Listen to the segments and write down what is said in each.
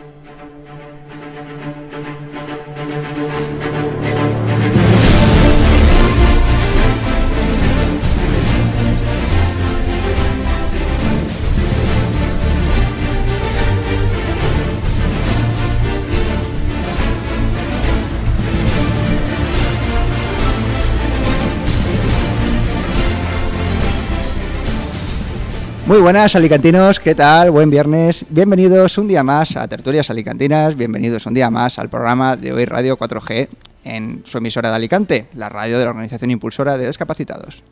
Thank you. Muy buenas, alicantinos, ¿qué tal? Buen viernes. Bienvenidos un día más a Tertulias Alicantinas, bienvenidos un día más al programa de Hoy Radio 4G en su emisora de Alicante, la radio de la Organización Impulsora de Discapacitados.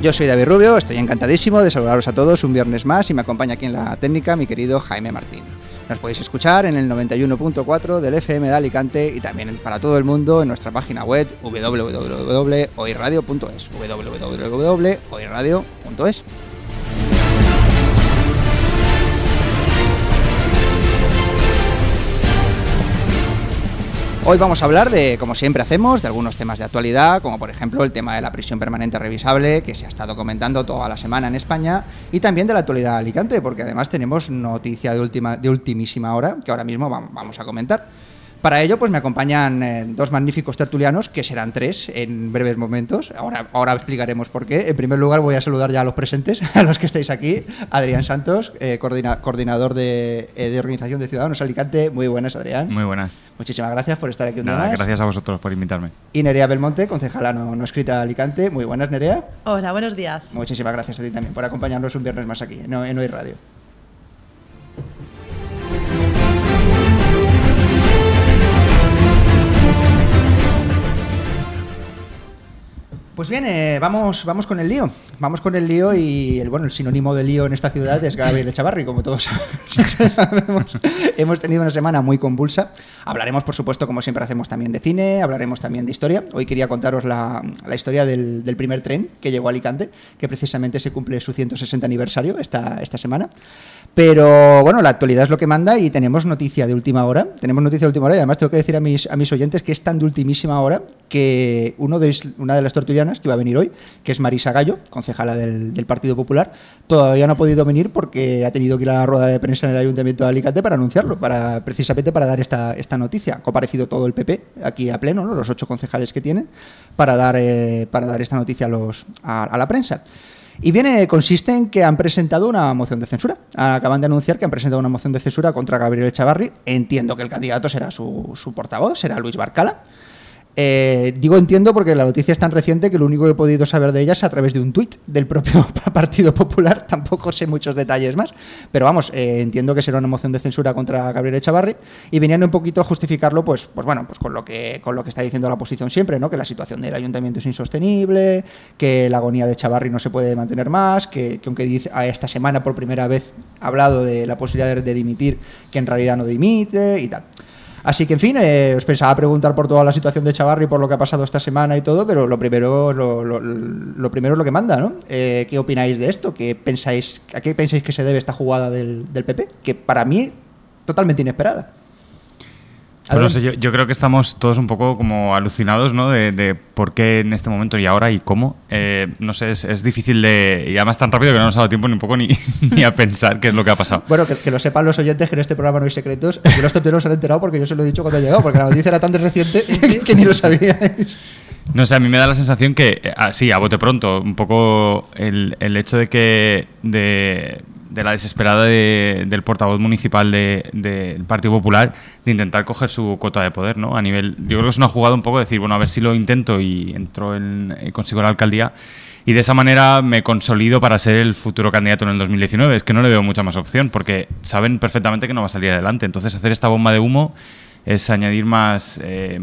Yo soy David Rubio, estoy encantadísimo de saludaros a todos un viernes más y me acompaña aquí en la técnica mi querido Jaime Martín. Nos podéis escuchar en el 91.4 del FM de Alicante y también para todo el mundo en nuestra página web www.oirradio.es www.oirradio.es Hoy vamos a hablar de, como siempre hacemos, de algunos temas de actualidad, como por ejemplo el tema de la prisión permanente revisable, que se ha estado comentando toda la semana en España, y también de la actualidad de Alicante, porque además tenemos noticia de, última, de ultimísima hora que ahora mismo vamos a comentar. Para ello, pues me acompañan eh, dos magníficos tertulianos, que serán tres en breves momentos. Ahora, ahora explicaremos por qué. En primer lugar, voy a saludar ya a los presentes, a los que estáis aquí. Adrián Santos, eh, coordinador de, eh, de, Organización de Ciudadanos Alicante. Muy buenas, Adrián. Muy buenas. Muchísimas gracias por estar aquí un Nada, día más. Gracias a vosotros por invitarme. Y Nerea Belmonte, concejala no, no escrita de Alicante. Muy buenas, Nerea. Hola, buenos días. Muchísimas gracias a ti también por acompañarnos un viernes más aquí, en, en Hoy Radio. Pues bien, eh, vamos, vamos con el lío. Vamos con el lío y el bueno, el sinónimo de lío en esta ciudad es Gabriel Echavarri, como todos sabemos. Hemos tenido una semana muy convulsa. Hablaremos, por supuesto, como siempre hacemos también de cine, hablaremos también de historia. Hoy quería contaros la, la historia del, del, primer tren que llegó a Alicante, que precisamente se cumple su 160 aniversario esta, esta semana. Pero bueno, la actualidad es lo que manda y tenemos noticia de última hora. Tenemos noticia de última hora y además tengo que decir a mis, a mis oyentes que es tan de ultimísima hora que uno de, una de las torturianas que iba a venir hoy, que es Marisa Gallo, concejala del, Partido Popular, todavía no ha podido venir porque ha tenido que ir a la rueda de prensa en el Ayuntamiento de Alicante para anunciarlo, para, precisamente para dar esta, esta noticia. Ha comparecido todo el PP aquí a pleno, ¿no? los ocho concejales que tienen, para dar, eh, para dar esta noticia a, los, a la prensa. Y viene, consiste en que han presentado una moción de censura. Acaban de anunciar que han presentado una moción de censura contra Gabriel Echavarri. Entiendo que el candidato será su, su portavoz, será Luis Barcala. Eh, digo entiendo porque la noticia es tan reciente que lo único que he podido saber de ella es a través de un tuit del propio Partido Popular. Tampoco sé muchos detalles más. Pero vamos, eh, entiendo que será una moción de censura contra Gabriel Echavarri y venían un poquito a justificarlo, pues, pues bueno, pues con lo que con lo que está diciendo la oposición siempre, ¿no? Que la situación del ayuntamiento es insostenible, que la agonía de Echavarri no se puede mantener más, que, que aunque dice a esta semana por primera vez ha hablado de la posibilidad de, de dimitir, que en realidad no dimite y tal. Así que, en fin, eh, os pensaba preguntar por toda la situación de Chavarri, por lo que ha pasado esta semana y todo, pero lo primero, lo, lo, primero es lo que manda, ¿no? Eh, ¿Qué opináis de esto? ¿Qué pensáis, ¿A qué pensáis que se debe esta jugada del, del PP? Que para mí, totalmente inesperada. Pues no sé, yo, yo, creo que estamos todos un poco como alucinados, ¿no? De, de por qué en este momento y ahora y cómo. Eh, no sé, es, es, difícil de... Y además tan rápido que no nos ha dado tiempo ni un poco ni, ni a pensar qué es lo que ha pasado. Bueno, que, que, lo sepan los oyentes que en este programa no hay secretos. Que los tonteros se han enterado porque yo se lo he dicho cuando he llegado, porque la noticia era tan reciente sí, sí. que ni lo sabíais. No sé, a mí me da la sensación que, sí, a bote pronto, un poco el, el hecho de que... De, la desesperada de, del portavoz municipal del de, Partido Popular de intentar coger su cuota de poder, ¿no? A nivel, yo creo que es una jugada un poco de decir, bueno, a ver si lo intento y entro en, y consigo la alcaldía y de esa manera me consolido para ser el futuro candidato en el 2019. Es que no le veo mucha más opción porque saben perfectamente que no va a salir adelante. Entonces hacer esta bomba de humo es añadir más, eh,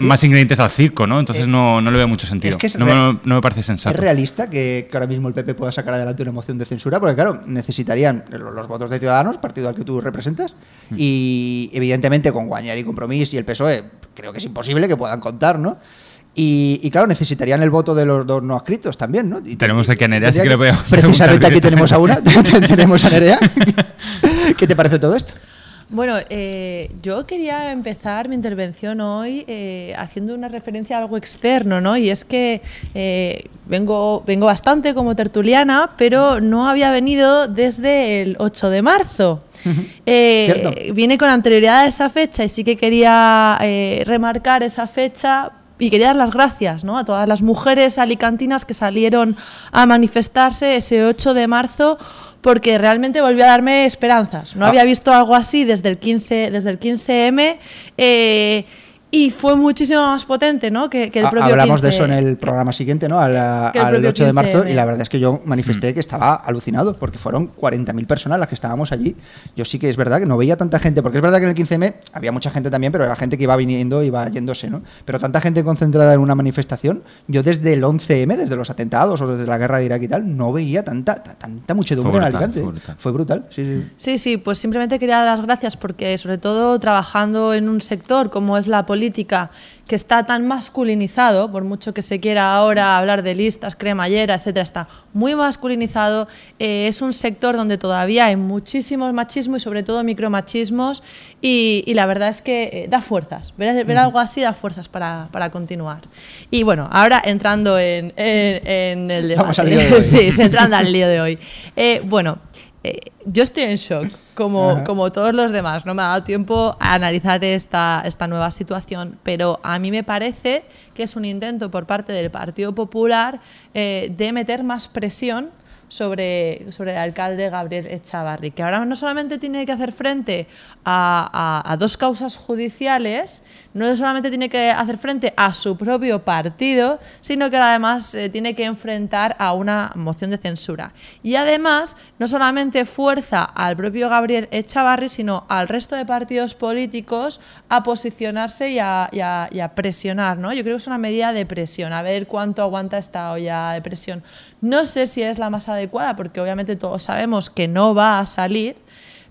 más ingredientes al circo, ¿no? Entonces eh, no, no, le veo mucho sentido. Es que no, me, no, me parece sensato. ¿Es realista que, que, ahora mismo el PP pueda sacar adelante una moción de censura? Porque, claro, necesitarían los, los votos de Ciudadanos, partido al que tú representas, mm. y evidentemente con Guañar y Compromís y el PSOE, creo que es imposible que puedan contar, ¿no? Y, y, claro, necesitarían el voto de los dos no adscritos también, ¿no? Y, tenemos aquí a Nerea, así que le voy a Precisamente aquí tenemos a una, tenemos a Nerea. ¿Qué te parece todo esto? Bueno, eh, yo quería empezar mi intervención hoy eh, haciendo una referencia a algo externo, ¿no? Y es que eh, vengo, vengo bastante como tertuliana, pero no había venido desde el 8 de marzo. viene con anterioridad a esa fecha y sí que quería remarcar esa fecha y quería dar las gracias ¿no? a todas las mujeres alicantinas que salieron a manifestarse ese 8 de marzo porque realmente volvió a darme esperanzas. No ah. había visto algo así desde el 15, desde el 15M. Eh, y fue muchísimo más potente ¿no? que, el propio Hablamos de eso en el programa siguiente, ¿no? al 8 de marzo, y la verdad es que yo manifesté mm. que estaba alucinado, porque fueron 40.000 personas las que estábamos allí. Yo sí que es verdad que no veía tanta gente, porque es verdad que en el 15M había mucha gente también, pero era gente que iba viniendo y iba yéndose, ¿no? Pero tanta gente concentrada en una manifestación, yo desde el 11M, desde los atentados o desde la guerra de Irak y tal, no veía tanta, tanta muchedumbre en Alicante. Fue brutal. sí, sí. Sí, sí, pues simplemente quería dar las gracias porque, sobre todo, trabajando en un sector como es la política, política que está tan masculinizado, por mucho que se quiera ahora hablar de listas, cremallera, etcétera, está muy masculinizado. Eh, es un sector donde todavía hay muchísimos machismos y sobre todo micromachismos y, y la verdad es que eh, da fuerzas. Ver, algo así da fuerzas para, para, continuar. Y bueno, ahora entrando en, en, el debate. Vamos al lío de hoy. sí, entrando al lío de hoy. Eh, bueno, yo estoy en shock como, como todos los demás. No me ha dado tiempo a analizar esta, esta nueva situación, pero a mí me parece que es un intento por parte del Partido Popular eh, de meter más presión sobre, sobre el alcalde Gabriel Echavarri, que ahora no solamente tiene que hacer frente a, dos causas judiciales, no solamente tiene que hacer frente a su propio partido, sino que además eh, tiene que enfrentar a una moción de censura. Y además, no solamente fuerza al propio Gabriel Echavarri, sino al resto de partidos políticos a posicionarse y a, presionar. ¿no? Yo creo que es una medida de presión, a ver cuánto aguanta esta olla de presión. No sé si es la más adecuada, porque obviamente todos sabemos que no va a salir,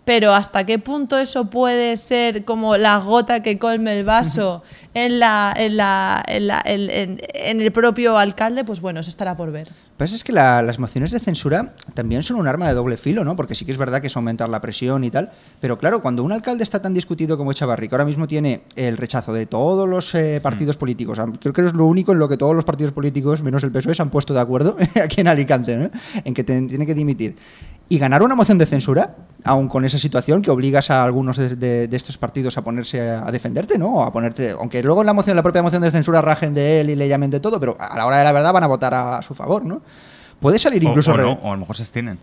pero hasta qué punto eso puede ser como la gota que colme el vaso en, la, en, la, en, en, el propio alcalde, pues bueno, eso estará por ver. Pues es que las mociones de censura también son un arma de doble filo, ¿no? Porque sí que es verdad que es aumentar la presión y tal, pero claro, cuando un alcalde está tan discutido como Echavarri, que ahora mismo tiene el rechazo de todos los eh, partidos mm. políticos, creo que es lo único en lo que todos los partidos políticos, menos el PSOE, se han puesto de acuerdo aquí en Alicante, ¿no? En que tiene que dimitir. Y ganar una moción de censura, aún con esa situación que obligas a algunos de, estos partidos a ponerse a, defenderte, ¿no? a ponerte, aunque luego en la moción, la propia moción de censura rajen de él y le llamen de todo, pero a la hora de la verdad van a votar a, su favor, ¿no? Puede salir incluso... O, o a lo mejor se abstienen.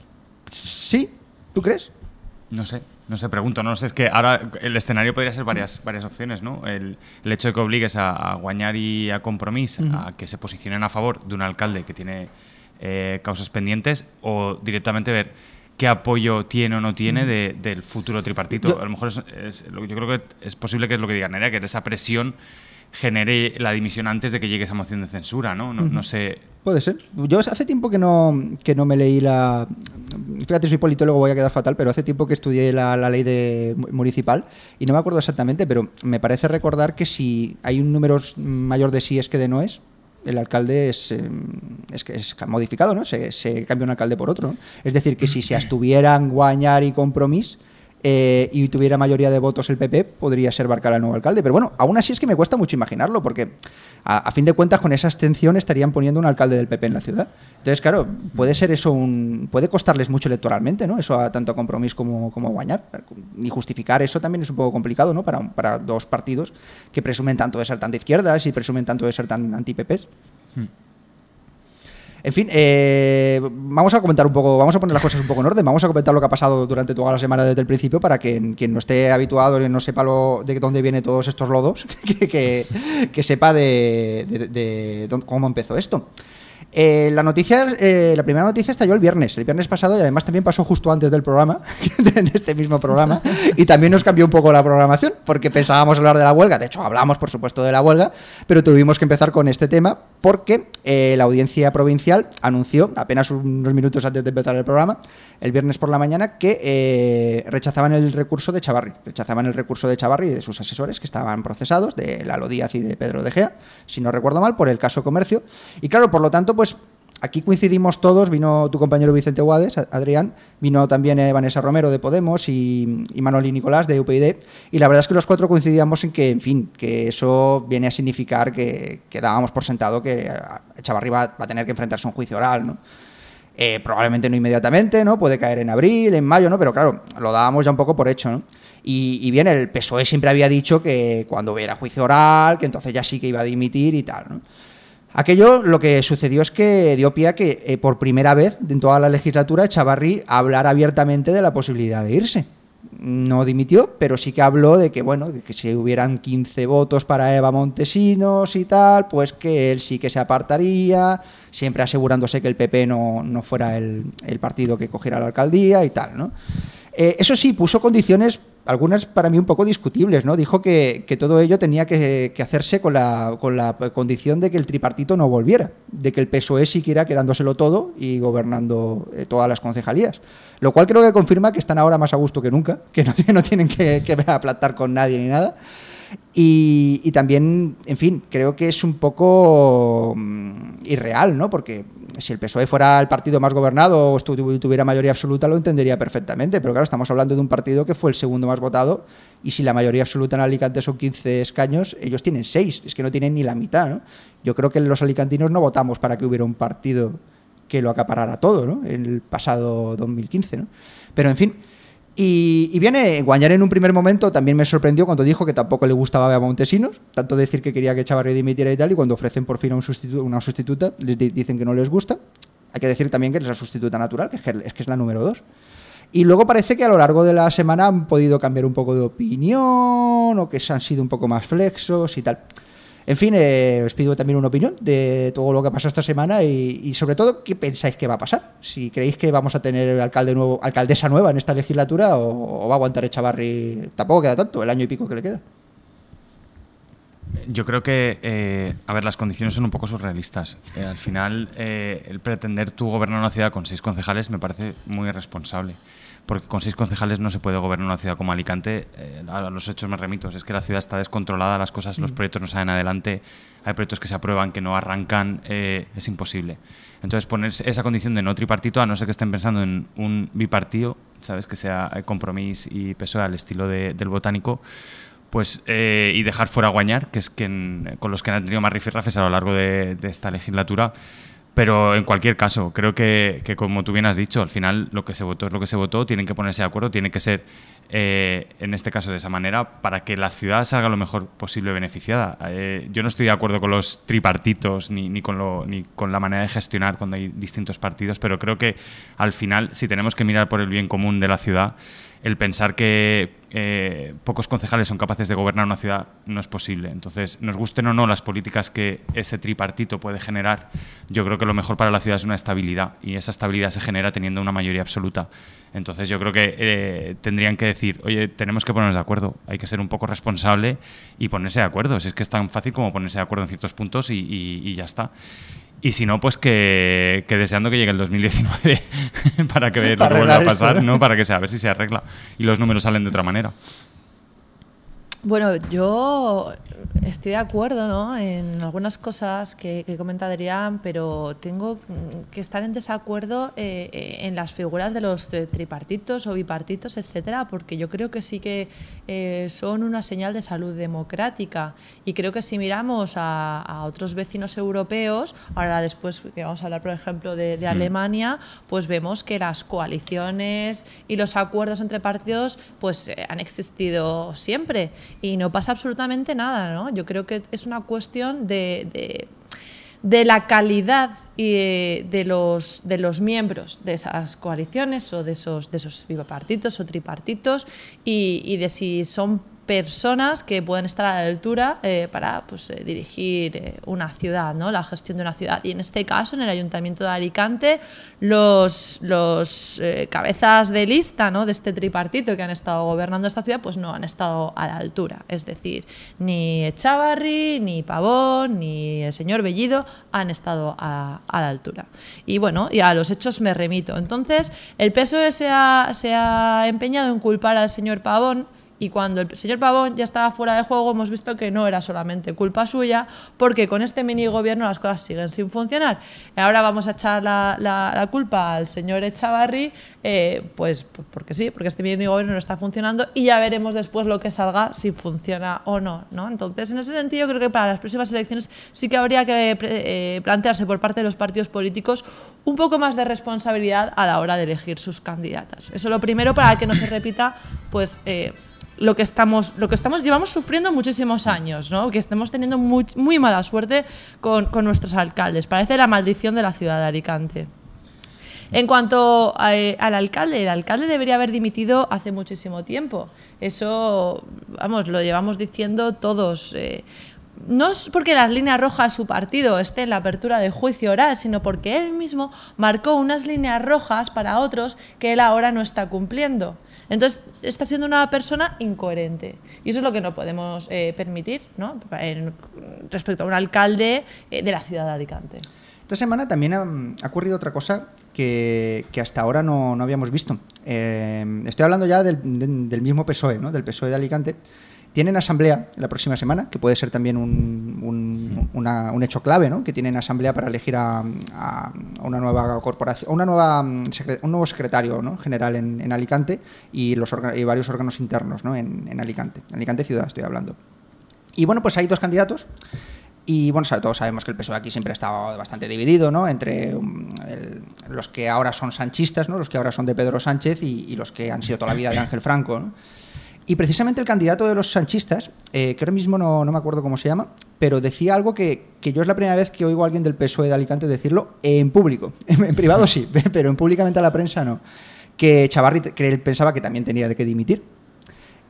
Sí, ¿tú crees? No sé, no sé, pregunto, no sé, es que ahora el escenario podría ser varias, varias opciones, ¿no? El, hecho de que obligues a, a y a compromiso a que se posicionen a favor de un alcalde que tiene eh, causas pendientes o directamente ver qué apoyo tiene o no tiene del futuro tripartito. a lo mejor es, yo creo que es posible que es lo que diga Nerea, que esa presión genere la dimisión antes de que llegue esa moción de censura, ¿no? No, sé. Puede ser. Yo hace tiempo que no, que no me leí la. Fíjate, soy politólogo, voy a quedar fatal, pero hace tiempo que estudié la, ley de, municipal y no me acuerdo exactamente, pero me parece recordar que si hay un número mayor de sí es que de no es, el alcalde es, em, es, es modificado, ¿no? Se, se, cambia un alcalde por otro. Es decir, que si se abstuvieran Guañar y Compromís eh, y tuviera mayoría de votos el PP, podría ser Barcal el nuevo alcalde. Pero bueno, aún así es que me cuesta mucho imaginarlo, porque a, fin de cuentas con esa abstención estarían poniendo un alcalde del PP en la ciudad. Entonces, claro, puede ser eso un. puede costarles mucho electoralmente, ¿no? Eso a tanto a Compromís como, como a Guañar. Y justificar eso también es un poco complicado, ¿no? Para, para dos partidos que presumen tanto de ser tan de izquierdas y presumen tanto de ser tan anti-PP. Hmm. En fin, eh, vamos a comentar un poco, vamos a poner las cosas un poco en orden, vamos a comentar lo que ha pasado durante toda la semana desde el principio para que quien no esté habituado y no sepa lo, de dónde vienen todos estos lodos, que, sepa de cómo empezó esto. Eh, la noticia, eh, la primera noticia estalló el viernes, el viernes pasado y además también pasó justo antes del programa, de este mismo programa, y también nos cambió un poco la programación porque pensábamos hablar de la huelga, de hecho hablamos por supuesto de la huelga, pero tuvimos que empezar con este tema porque eh, la audiencia provincial anunció apenas unos minutos antes de empezar el programa, el viernes por la mañana, que rechazaban el recurso de Chavarri, rechazaban el recurso de Chavarri y de sus asesores que estaban procesados, de Lalo Díaz y de Pedro De Gea, si no recuerdo mal, por el caso comercio, y claro, por lo tanto, pues aquí coincidimos todos, vino tu compañero Vicente Guades, Adrián, vino también eh, Vanessa Romero de Podemos y, y Nicolás de UPyD, y la verdad es que los cuatro coincidíamos en que, en fin, que eso viene a significar que, que dábamos por sentado que Echavarri va, va, a tener que enfrentarse a un juicio oral, ¿no? Eh, probablemente no inmediatamente, ¿no? Puede caer en abril, en mayo, ¿no? Pero claro, lo dábamos ya un poco por hecho, ¿no? Y, bien, el PSOE siempre había dicho que cuando hubiera juicio oral, que entonces ya sí que iba a dimitir y tal, ¿no? Aquello lo que sucedió es que dio pie a que eh, por primera vez en toda la legislatura Chavarri hablara abiertamente de la posibilidad de irse. No dimitió, pero sí que habló de que, bueno, que si hubieran 15 votos para Eva Montesinos y tal, pues que él sí que se apartaría, siempre asegurándose que el PP no, no fuera el, el partido que cogiera la alcaldía y tal, ¿no? Eh, eso sí, puso condiciones, algunas para mí un poco discutibles, ¿no? Dijo que, que todo ello tenía que, hacerse con la, con la, condición de que el tripartito no volviera, de que el PSOE siguiera quedándoselo todo y gobernando eh, todas las concejalías. Lo cual creo que confirma que están ahora más a gusto que nunca, que no, no tienen que, que aplastar con nadie ni nada. Y, también, en fin, creo que es un poco mm, irreal, ¿no? Porque si el PSOE fuera el partido más gobernado o tuviera mayoría absoluta, lo entendería perfectamente. Pero claro, estamos hablando de un partido que fue el segundo más votado y si la mayoría absoluta en Alicante son 15 escaños, ellos tienen 6, es que no tienen ni la mitad, ¿no? Yo creo que los alicantinos no votamos para que hubiera un partido que lo acaparara todo, ¿no? En el pasado 2015, ¿no? Pero en fin, y, y, viene, Guañar en un primer momento también me sorprendió cuando dijo que tampoco le gustaba a Montesinos, tanto decir que quería que Chavarri dimitiera y tal, y cuando ofrecen por fin a un sustitu una sustituta, les dicen que no les gusta. Hay que decir también que es la sustituta natural, que es, que es, que es la número dos. Y luego parece que a lo largo de la semana han podido cambiar un poco de opinión, o que se han sido un poco más flexos y tal. En fin, eh, os pido también una opinión de todo lo que ha pasado esta semana y, y, sobre todo qué pensáis que va a pasar. Si creéis que vamos a tener alcalde nuevo, alcaldesa nueva en esta legislatura o, va a aguantar Echavarri. Tampoco queda tanto, el año y pico que le queda. Yo creo que, eh, a ver, las condiciones son un poco surrealistas. Eh, al final, eh, el pretender tú gobernar una ciudad con seis concejales me parece muy irresponsable porque con seis concejales no se puede gobernar una ciudad como Alicante. Eh, a los hechos me remito, es que la ciudad está descontrolada, las cosas, los proyectos no salen adelante, hay proyectos que se aprueban, que no arrancan, eh, es imposible. Entonces, poner esa condición de no tripartito, a no ser que estén pensando en un bipartido, ¿sabes? Que sea compromiso y PSOE al estilo de, del botánico, pues eh, y dejar fuera a Guañar, que es quien, con los que han tenido más rifirrafes a lo largo de, de esta legislatura, pero en cualquier caso, creo que, que, como tú bien has dicho, al final lo que se votó es lo que se votó, tienen que ponerse de acuerdo, tiene que ser, eh, en este caso, de esa manera, para que la ciudad salga lo mejor posible beneficiada. Eh, yo no estoy de acuerdo con los tripartitos ni, ni, con lo, ni con la manera de gestionar cuando hay distintos partidos, pero creo que al final, si tenemos que mirar por el bien común de la ciudad, el pensar que eh, pocos concejales son capaces de gobernar una ciudad no es posible. Entonces, nos gusten o no las políticas que ese tripartito puede generar, yo creo que lo mejor para la ciudad es una estabilidad y esa estabilidad se genera teniendo una mayoría absoluta. Entonces, yo creo que eh, tendrían que decir, oye, tenemos que ponernos de acuerdo, hay que ser un poco responsable y ponerse de acuerdo. Si es que es tan fácil como ponerse de acuerdo en ciertos puntos y, y, y ya está. Y si no, pues que, que, deseando que llegue el 2019 para que ver lo que vuelva a pasar, esto. ¿no? Para que sea, a ver si se arregla y los números salen de otra manera. Bueno, yo estoy de acuerdo ¿no? en algunas cosas que, que comenta Adrián, pero tengo que estar en desacuerdo eh, en las figuras de los tripartitos o bipartitos, etcétera, porque yo creo que sí que eh, son una señal de salud democrática. Y creo que si miramos a, a, otros vecinos europeos, ahora después que vamos a hablar, por ejemplo, de, de Alemania, pues vemos que las coaliciones y los acuerdos entre partidos pues eh, han existido siempre y no pasa absolutamente nada, ¿no? Yo creo que es una cuestión de, de, la calidad de los, de los miembros de esas coaliciones o de esos, de esos o tripartitos y de si son personas que pueden estar a la altura eh, para pues, eh, dirigir eh, una ciudad, ¿no? la gestión de una ciudad. Y en este caso, en el Ayuntamiento de Alicante, los, los cabezas de lista ¿no? de este tripartito que han estado gobernando esta ciudad, pues no han estado a la altura. Es decir, ni Echavarri, ni Pavón, ni el señor Bellido han estado a, a la altura. Y bueno, y a los hechos me remito. Entonces, el PSOE se ha, se ha empeñado en culpar al señor Pavón Y cuando el señor Pavón ya estaba fuera de juego, hemos visto que no era solamente culpa suya, porque con este mini gobierno las cosas siguen sin funcionar. Ahora vamos a echar la, la, culpa al señor Echavarri, eh, pues, pues porque sí, porque este mini gobierno no está funcionando y ya veremos después lo que salga si funciona o no, ¿no? Entonces, en ese sentido, creo que para las próximas elecciones sí que habría que eh, plantearse por parte de los partidos políticos un poco más de responsabilidad a la hora de elegir sus candidatas. Eso lo primero para que no se repita, pues. Eh, lo que estamos, lo que estamos llevamos sufriendo muchísimos años, ¿no? que estemos teniendo muy, mala suerte con, con, nuestros alcaldes. Parece la maldición de la ciudad de Alicante. En cuanto al alcalde, el alcalde debería haber dimitido hace muchísimo tiempo. Eso, vamos, lo llevamos diciendo todos. Eh, no es porque las líneas rojas su partido esté en la apertura de juicio oral, sino porque él mismo marcó unas líneas rojas para otros que él ahora no está cumpliendo. Entonces, está siendo una persona incoherente. Y eso es lo que no podemos eh, permitir ¿no? respecto a un alcalde eh, de la ciudad de Alicante. Esta semana también ha, ocurrido otra cosa que, hasta ahora no, habíamos visto. Eh, estoy hablando ya del, del mismo PSOE, ¿no? del PSOE de Alicante tienen asamblea la próxima semana, que puede ser también un, un, hecho clave, ¿no? Que tienen asamblea para elegir a, una nueva corporación, una nueva, un nuevo secretario ¿no? general en, Alicante y, los y varios órganos internos ¿no? en, en Alicante. Alicante ciudad estoy hablando. Y bueno, pues hay dos candidatos. Y bueno, todos sabemos que el PSOE aquí siempre ha estado bastante dividido, ¿no? Entre los que ahora son sanchistas, ¿no? Los que ahora son de Pedro Sánchez y, y, los que han sido toda la vida de Ángel Franco, ¿no? Y precisamente el candidato de los sanchistas, eh, que ahora mismo no, me acuerdo cómo se llama, pero decía algo que, yo es la primera vez que oigo a alguien del PSOE de Alicante decirlo en público. En, privado sí, pero en públicamente a la prensa no. Que Chavarri que él pensaba que también tenía que dimitir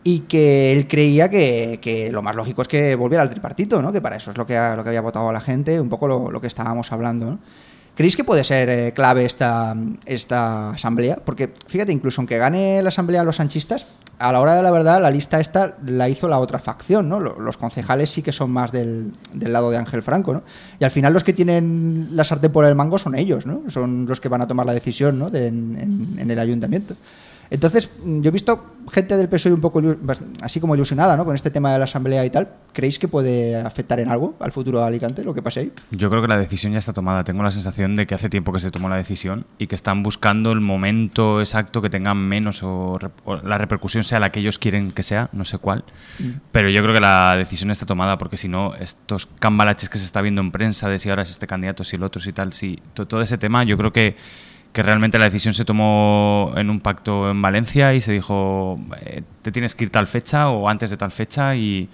y que él creía que, lo más lógico es que volviera al tripartito, ¿no? que para eso es lo que, lo que había votado la gente, un poco lo, lo que estábamos hablando. ¿no? ¿Creéis que puede ser eh, clave esta, esta asamblea? Porque fíjate, incluso aunque gane la asamblea los sanchistas, a la hora de la verdad la lista esta la hizo la otra facción, ¿no? Los concejales sí que son más del, lado de Ángel Franco, ¿no? Y al final los que tienen la sartén por el mango son ellos, ¿no? Son los que van a tomar la decisión, ¿no? en el ayuntamiento. Entonces, yo he visto gente del PSOE un poco así como ilusionada ¿no? con este tema de la asamblea y tal. ¿Creéis que puede afectar en algo al futuro de Alicante lo que pase ahí? Yo creo que la decisión ya está tomada. Tengo la sensación de que hace tiempo que se tomó la decisión y que están buscando el momento exacto que tengan menos o, la repercusión sea la que ellos quieren que sea, no sé cuál. Mm. Pero yo creo que la decisión está tomada porque si no, estos cambalaches que se está viendo en prensa de si ahora es este candidato, si el otro, si tal, si todo ese tema, yo creo que que realmente la decisión se tomó en un pacto en Valencia y se dijo, eh, te tienes que ir tal fecha o antes de tal fecha y,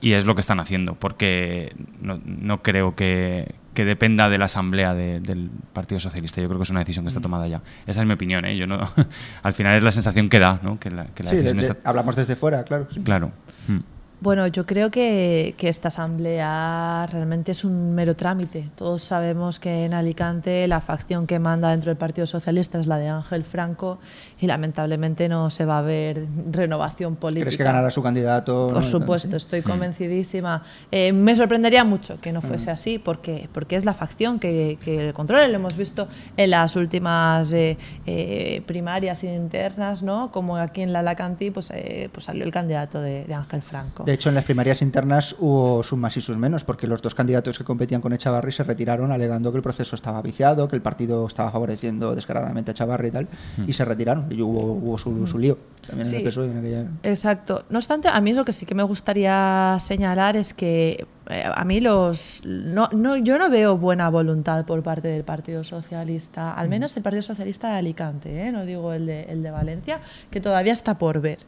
es lo que están haciendo, porque no, creo que, dependa de la asamblea del Partido Socialista. Yo creo que es una decisión que está mm. tomada ya. Esa es mi opinión. ¿eh? Yo no, al final es la sensación que da, ¿no? que la, sí, hablamos desde fuera, claro. Claro. Mm. Bueno, yo creo que, esta asamblea realmente es un mero trámite. Todos sabemos que en Alicante la facción que manda dentro del Partido Socialista es la de Ángel Franco y lamentablemente no se va a ver renovación política. ¿Crees que ganará su candidato? Por supuesto, estoy convencidísima. Eh, me sorprendería mucho que no fuese mm. así porque, porque es la facción que, que controla. Lo hemos visto en las últimas eh, eh, primarias internas, ¿no? como aquí en la Alacantí pues, pues salió el candidato de Ángel Franco. De hecho, en las primarias internas hubo sus más y sus menos, porque los dos candidatos que competían con Echavarri se retiraron alegando que el proceso estaba viciado, que el partido estaba favoreciendo descaradamente a Echavarri y tal, hmm. y se retiraron. Y hubo, su, lío también en el PSOE. Exacto. No obstante, a mí lo que sí que me gustaría señalar es que eh, a mí los no, no, yo no veo buena voluntad por parte del Partido Socialista, al hmm. menos el Partido Socialista de Alicante, ¿eh? no digo el de, el de Valencia, que todavía está por ver.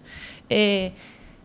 Eh,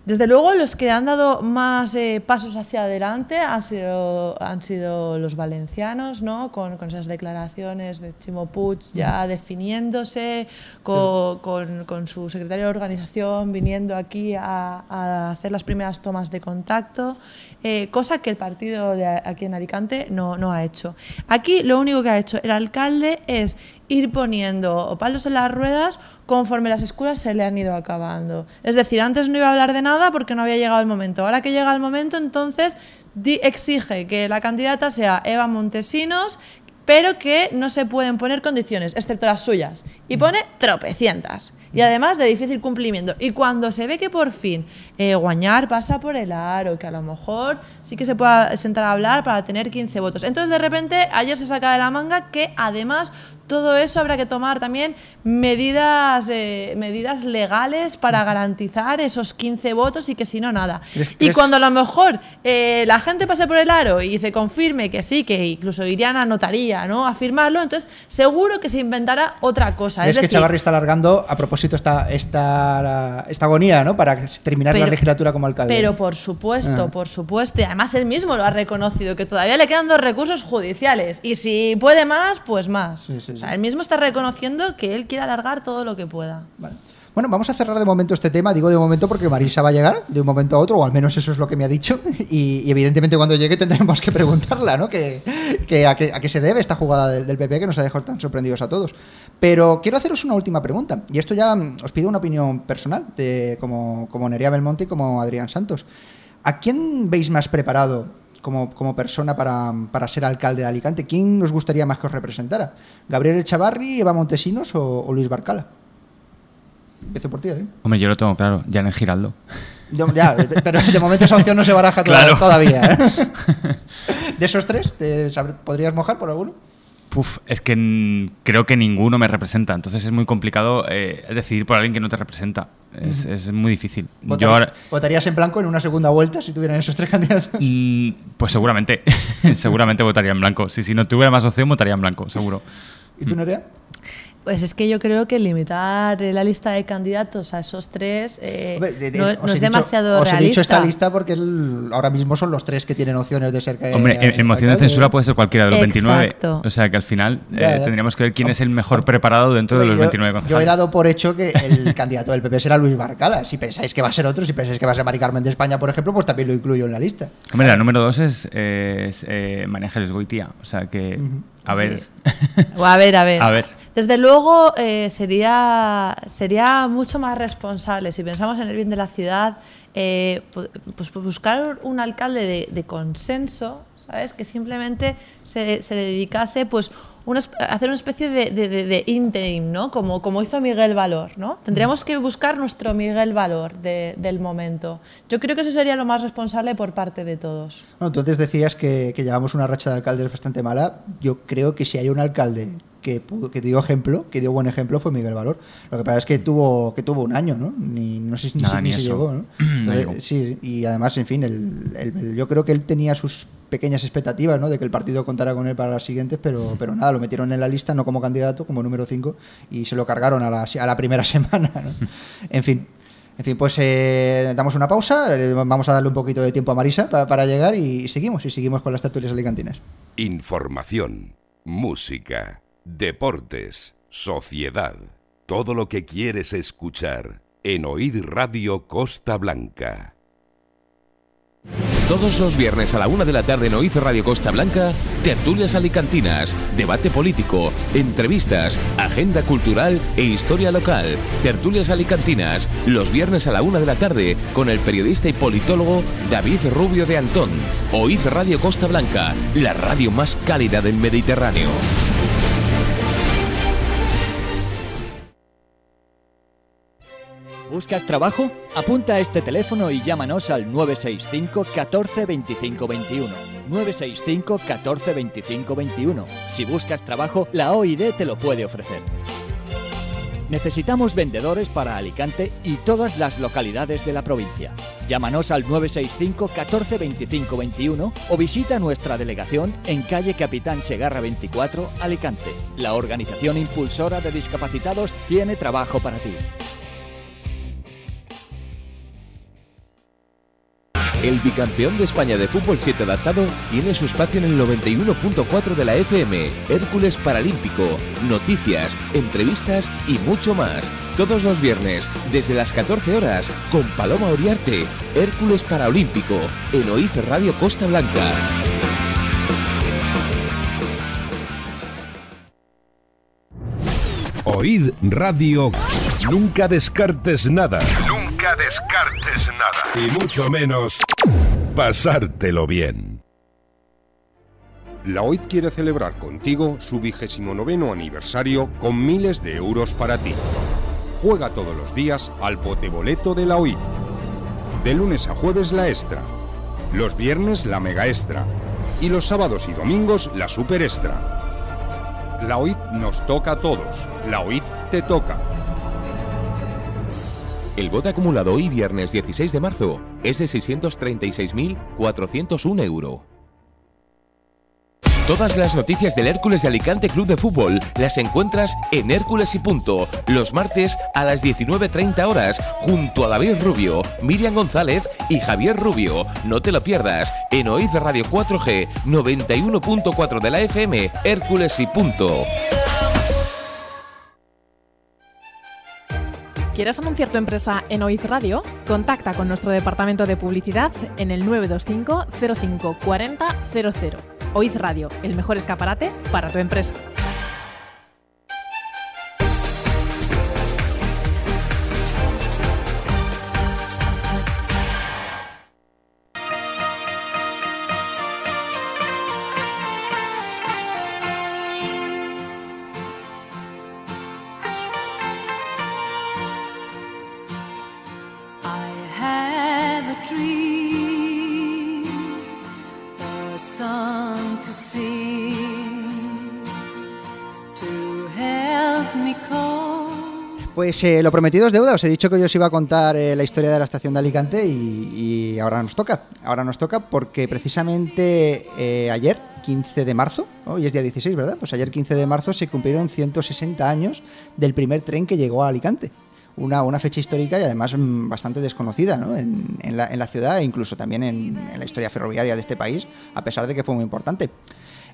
desde luego, los que han dado más eh, pasos hacia adelante han sido, han sido los valencianos, ¿no? con, esas declaraciones de Chimo Puig ya mm. definiéndose, con, su secretario de organización viniendo aquí a, hacer las primeras tomas de contacto, eh, cosa que el partido de aquí en Alicante no, no ha hecho. Aquí lo único que ha hecho el alcalde es ir poniendo palos en las ruedas conforme las escuelas se le han ido acabando. Es decir, antes no iba a hablar de nada porque no había llegado el momento. Ahora que llega el momento, entonces exige que la candidata sea Eva Montesinos, pero que no se pueden poner condiciones, excepto las suyas. Y mm. pone tropecientas. Y además de difícil cumplimiento. Y cuando se ve que por fin eh, Guañar pasa por el aro, que a lo mejor sí que se pueda sentar a hablar para tener 15 votos. Entonces de repente ayer se saca de la manga que además todo eso habrá que tomar también medidas, eh, medidas legales para garantizar esos 15 votos y que si no, nada. ¿Crees- Y cuando a lo mejor eh, la gente pase por el aro y se confirme que sí, que incluso irían a notaría ¿no? a firmarlo, entonces seguro que se inventará otra cosa. Es Es que decir, Chavarri está alargando a propósito esta, esta, esta agonía, ¿no? Para terminar la legislatura como alcalde. Pero por supuesto, Ah. por supuesto. Y además él mismo lo ha reconocido, que todavía le quedan dos recursos judiciales. Y si puede más, pues más. Sí, sí, o sea, él mismo está reconociendo que él quiere alargar todo lo que pueda. Vale. Bueno, vamos a cerrar de momento este tema. Digo de momento porque Marisa va a llegar de un momento a otro, o al menos eso es lo que me ha dicho. Y, evidentemente cuando llegue tendremos que preguntarla, ¿no? Que, que a, qué, se debe esta jugada del, PP que nos ha dejado tan sorprendidos a todos. Pero quiero haceros una última pregunta. Y esto ya mm, os pido una opinión personal, de, como, como Belmonte y como Adrián Santos. ¿A quién veis más preparado como, como persona para, para ser alcalde de Alicante? ¿Quién os gustaría más que os representara? ¿Gabriel Echavarri, Eva Montesinos o, o Luis Barcala? Empiezo por ti, Adrián. Hombre, yo lo tengo claro, Janet Giraldo. Yo- ya, pero de momento esa opción no se baraja Claro. todavía. ¿eh? De esos tres, ¿te ¿podrías mojar por alguno? Puf, es que mm, creo que ninguno me representa, entonces es muy complicado eh, decidir por alguien que no te representa. Es, es muy difícil. Yo ahora, ¿Votarías en blanco en una segunda vuelta si tuvieran esos tres candidatos? mm, pues seguramente, seguramente votaría en blanco. Si, si no tuviera más opción, votaría en blanco, seguro. ¿Y tú, Nerea? Pues es que yo creo que limitar la lista de candidatos a esos tres eh, Hombre, de- de- no, es dicho- demasiado Os he realista. dicho esta lista porque el- ahora mismo son los tres que tienen opciones de ser. que- Hombre, en, en moción de censura puede ser cualquiera de los Exacto. 29. O sea que al final eh, Ya, tendríamos que ver quién es el mejor preparado dentro de los Yo- 29 Yo he dado por hecho que el candidato del PP será Luis Barcala. Si pensáis que va a ser otro, si pensáis que va a ser Mari Carmen de España, por ejemplo, pues también lo incluyo en la lista. Hombre, la número dos es, es eh, María Ángeles Goitía. O sea que, a ver. O a ver, a ver. A ver. Desde luego eh, sería, sería mucho más responsable si pensamos en el bien de la ciudad, eh, pu- pues buscar un alcalde de, de consenso, ¿sabes? Que simplemente se, se dedicase pues una hacer una especie de, de, de- de interim, ¿no? Como, como hizo Miguel Valor, ¿no? Tendríamos que buscar nuestro Miguel Valor de- del momento. Yo creo que eso sería lo más responsable por parte de todos. Bueno, tú antes decías que, que llevamos una racha de alcaldes bastante mala. Yo creo que si hay un alcalde que, pudo- que dio ejemplo, que dio buen ejemplo, fue Miguel Valor. Lo que pasa es que tuvo, que tuvo un año, ¿no? Ni, no sé si- ni, Nada, si- ni ni se eso. llegó, ¿no? Entonces, sí, y además, en fin, el- el- el- yo creo que él tenía sus pequeñas expectativas, ¿no? De que el partido contara con él para las siguientes, pero, pero nada, lo metieron en la lista, no como candidato, como número 5, y se lo cargaron a la, a la primera semana, ¿no? En fin. En fin, pues eh, damos una pausa, eh, vamos a darle un poquito de tiempo a Marisa para, para llegar y seguimos, y seguimos con las tertulias alicantinas. Información, música, deportes, sociedad. Todo lo que quieres escuchar en Oíd Radio Costa Blanca. Todos los viernes a la una de la tarde en Oiz Radio Costa Blanca, tertulias alicantinas, debate político, entrevistas, agenda cultural e historia local. Tertulias alicantinas, los viernes a la una de la tarde con el periodista y politólogo David Rubio de Antón. Oiz Radio Costa Blanca, la radio más cálida del Mediterráneo. ¿Buscas trabajo? Apunta a este teléfono y llámanos al 965 14 25 21. 965 14 25 21. Si buscas trabajo, la OID te lo puede ofrecer. Necesitamos vendedores para Alicante y todas las localidades de la provincia. Llámanos al 965 14 25 21 o visita nuestra delegación en calle Capitán Segarra 24, Alicante. La organización impulsora de discapacitados tiene trabajo para ti. El bicampeón de España de fútbol 7 adaptado tiene su espacio en el 91.4 de la FM, Hércules Paralímpico, noticias, entrevistas y mucho más. Todos los viernes, desde las 14 horas, con Paloma Oriarte, Hércules Paralímpico, en Oiz Radio Costa Blanca. Oíd Radio. Nunca descartes nada. Nunca descartes nada. Y mucho menos pasártelo bien. La OID quiere celebrar contigo su vigésimo noveno aniversario con miles de euros para ti. juega todos los días al boteboleto de la OIT. De lunes a jueves la extra, los viernes la mega extra y los sábados y domingos la super extra. La OIT nos toca a todos, la OIT te toca. El bote acumulado hoy viernes 16 de marzo es de 636.401 euros. Todas las noticias del Hércules de Alicante Club de Fútbol las encuentras en Hércules y Punto, los martes a las 19.30 horas, junto a David Rubio, Miriam González y Javier Rubio. No te lo pierdas, en Oíz Radio 4G 91.4 de la FM, Hércules y Punto. ¿Quieres anunciar tu empresa en OIZ Radio? Contacta con nuestro departamento de publicidad en el 925 05 40 00. OIZ Radio, el mejor escaparate para tu empresa. Pues eh, lo prometido es deuda. Os he dicho que hoy os iba a contar eh, la historia de la estación de Alicante y, ahora nos toca. Ahora nos toca porque precisamente eh, ayer, 15 de marzo, hoy es día 16, ¿verdad? Pues ayer 15 de marzo se cumplieron 160 años del primer tren que llegó a Alicante. Una, fecha histórica y además mm, bastante desconocida ¿no? en, la, ciudad e incluso también en la historia ferroviaria de este país, a pesar de que fue muy importante.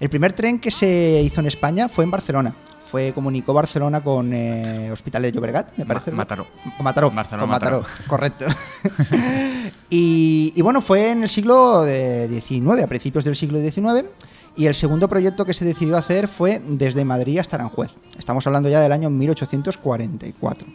El primer tren que se hizo en España fue en Barcelona. Fue, comunicó Barcelona con eh, Hospital de Llobregat, me parece. ¿no? Mataró. Con Mataró. Barcelona, con Mataró, Mataró. correcto. y, y bueno, fue en el siglo XIX, a principios del siglo XIX. Y el segundo proyecto que se decidió hacer fue desde Madrid hasta Aranjuez. Estamos hablando ya del año 1844.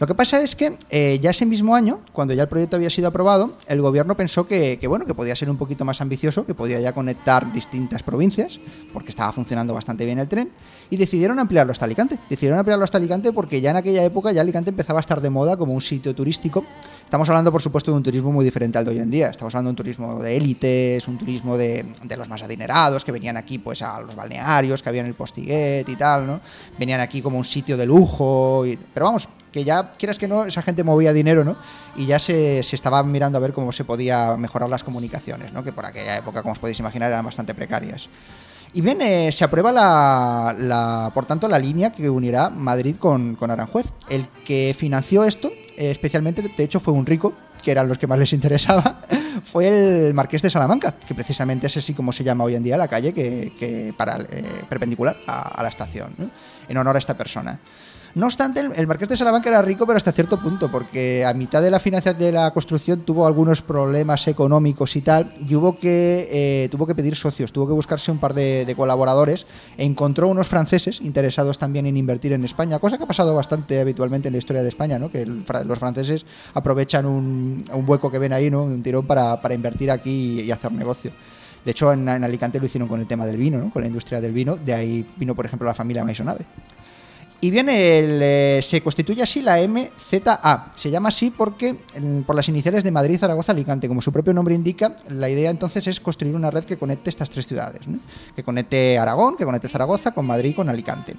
Lo que pasa es que eh, ya ese mismo año, cuando ya el proyecto había sido aprobado, el gobierno pensó que, que, bueno, que podía ser un poquito más ambicioso, que podía ya conectar distintas provincias, porque estaba funcionando bastante bien el tren, y decidieron ampliarlo hasta Alicante. Decidieron ampliarlo hasta Alicante porque ya en aquella época ya Alicante empezaba a estar de moda como un sitio turístico. Estamos hablando, por supuesto, de un turismo muy diferente al de hoy en día. Estamos hablando de un turismo de élites, un turismo de, los más adinerados, que venían aquí pues a los balnearios, que había en el Postiguet y tal, ¿no? Venían aquí como un sitio de lujo, pero vamos, que ya, quieras que no, esa gente movía dinero, ¿no? Y ya se, se estaba mirando a ver cómo se podía mejorar las comunicaciones, ¿no? Que por aquella época, como os podéis imaginar, eran bastante precarias. Y bien, eh, se aprueba la, la- por tanto, la línea que unirá Madrid con, con Aranjuez. El que financió esto, eh, especialmente, de hecho, fue un rico, que eran los que más les interesaba, fue el Marqués de Salamanca, que precisamente es así como se llama hoy en día la calle que, que para, eh, perpendicular a, la estación, en honor a esta persona. No obstante, el, Marqués de Salamanca era rico, pero hasta cierto punto, porque a mitad de la financiación de la construcción tuvo algunos problemas económicos y tal, y hubo que, eh, tuvo que pedir socios, tuvo que buscarse un par de, colaboradores, e encontró unos franceses interesados también en invertir en España, cosa que ha pasado bastante habitualmente en la historia de España, ¿no? que los franceses aprovechan un, hueco que ven ahí, ¿no? un tirón para, invertir aquí y, hacer negocio. De hecho, en, en Alicante lo hicieron con el tema del vino, ¿no? con la industria del vino, de ahí vino, por ejemplo, la familia Maisonave. Y bien, el, eh, se constituye así la MZA. Se llama así porque por las iniciales de Madrid, Zaragoza, Alicante. Como su propio nombre indica, la idea entonces es construir una red que conecte estas tres ciudades. Que conecte Aragón, que conecte Zaragoza con Madrid y con Alicante.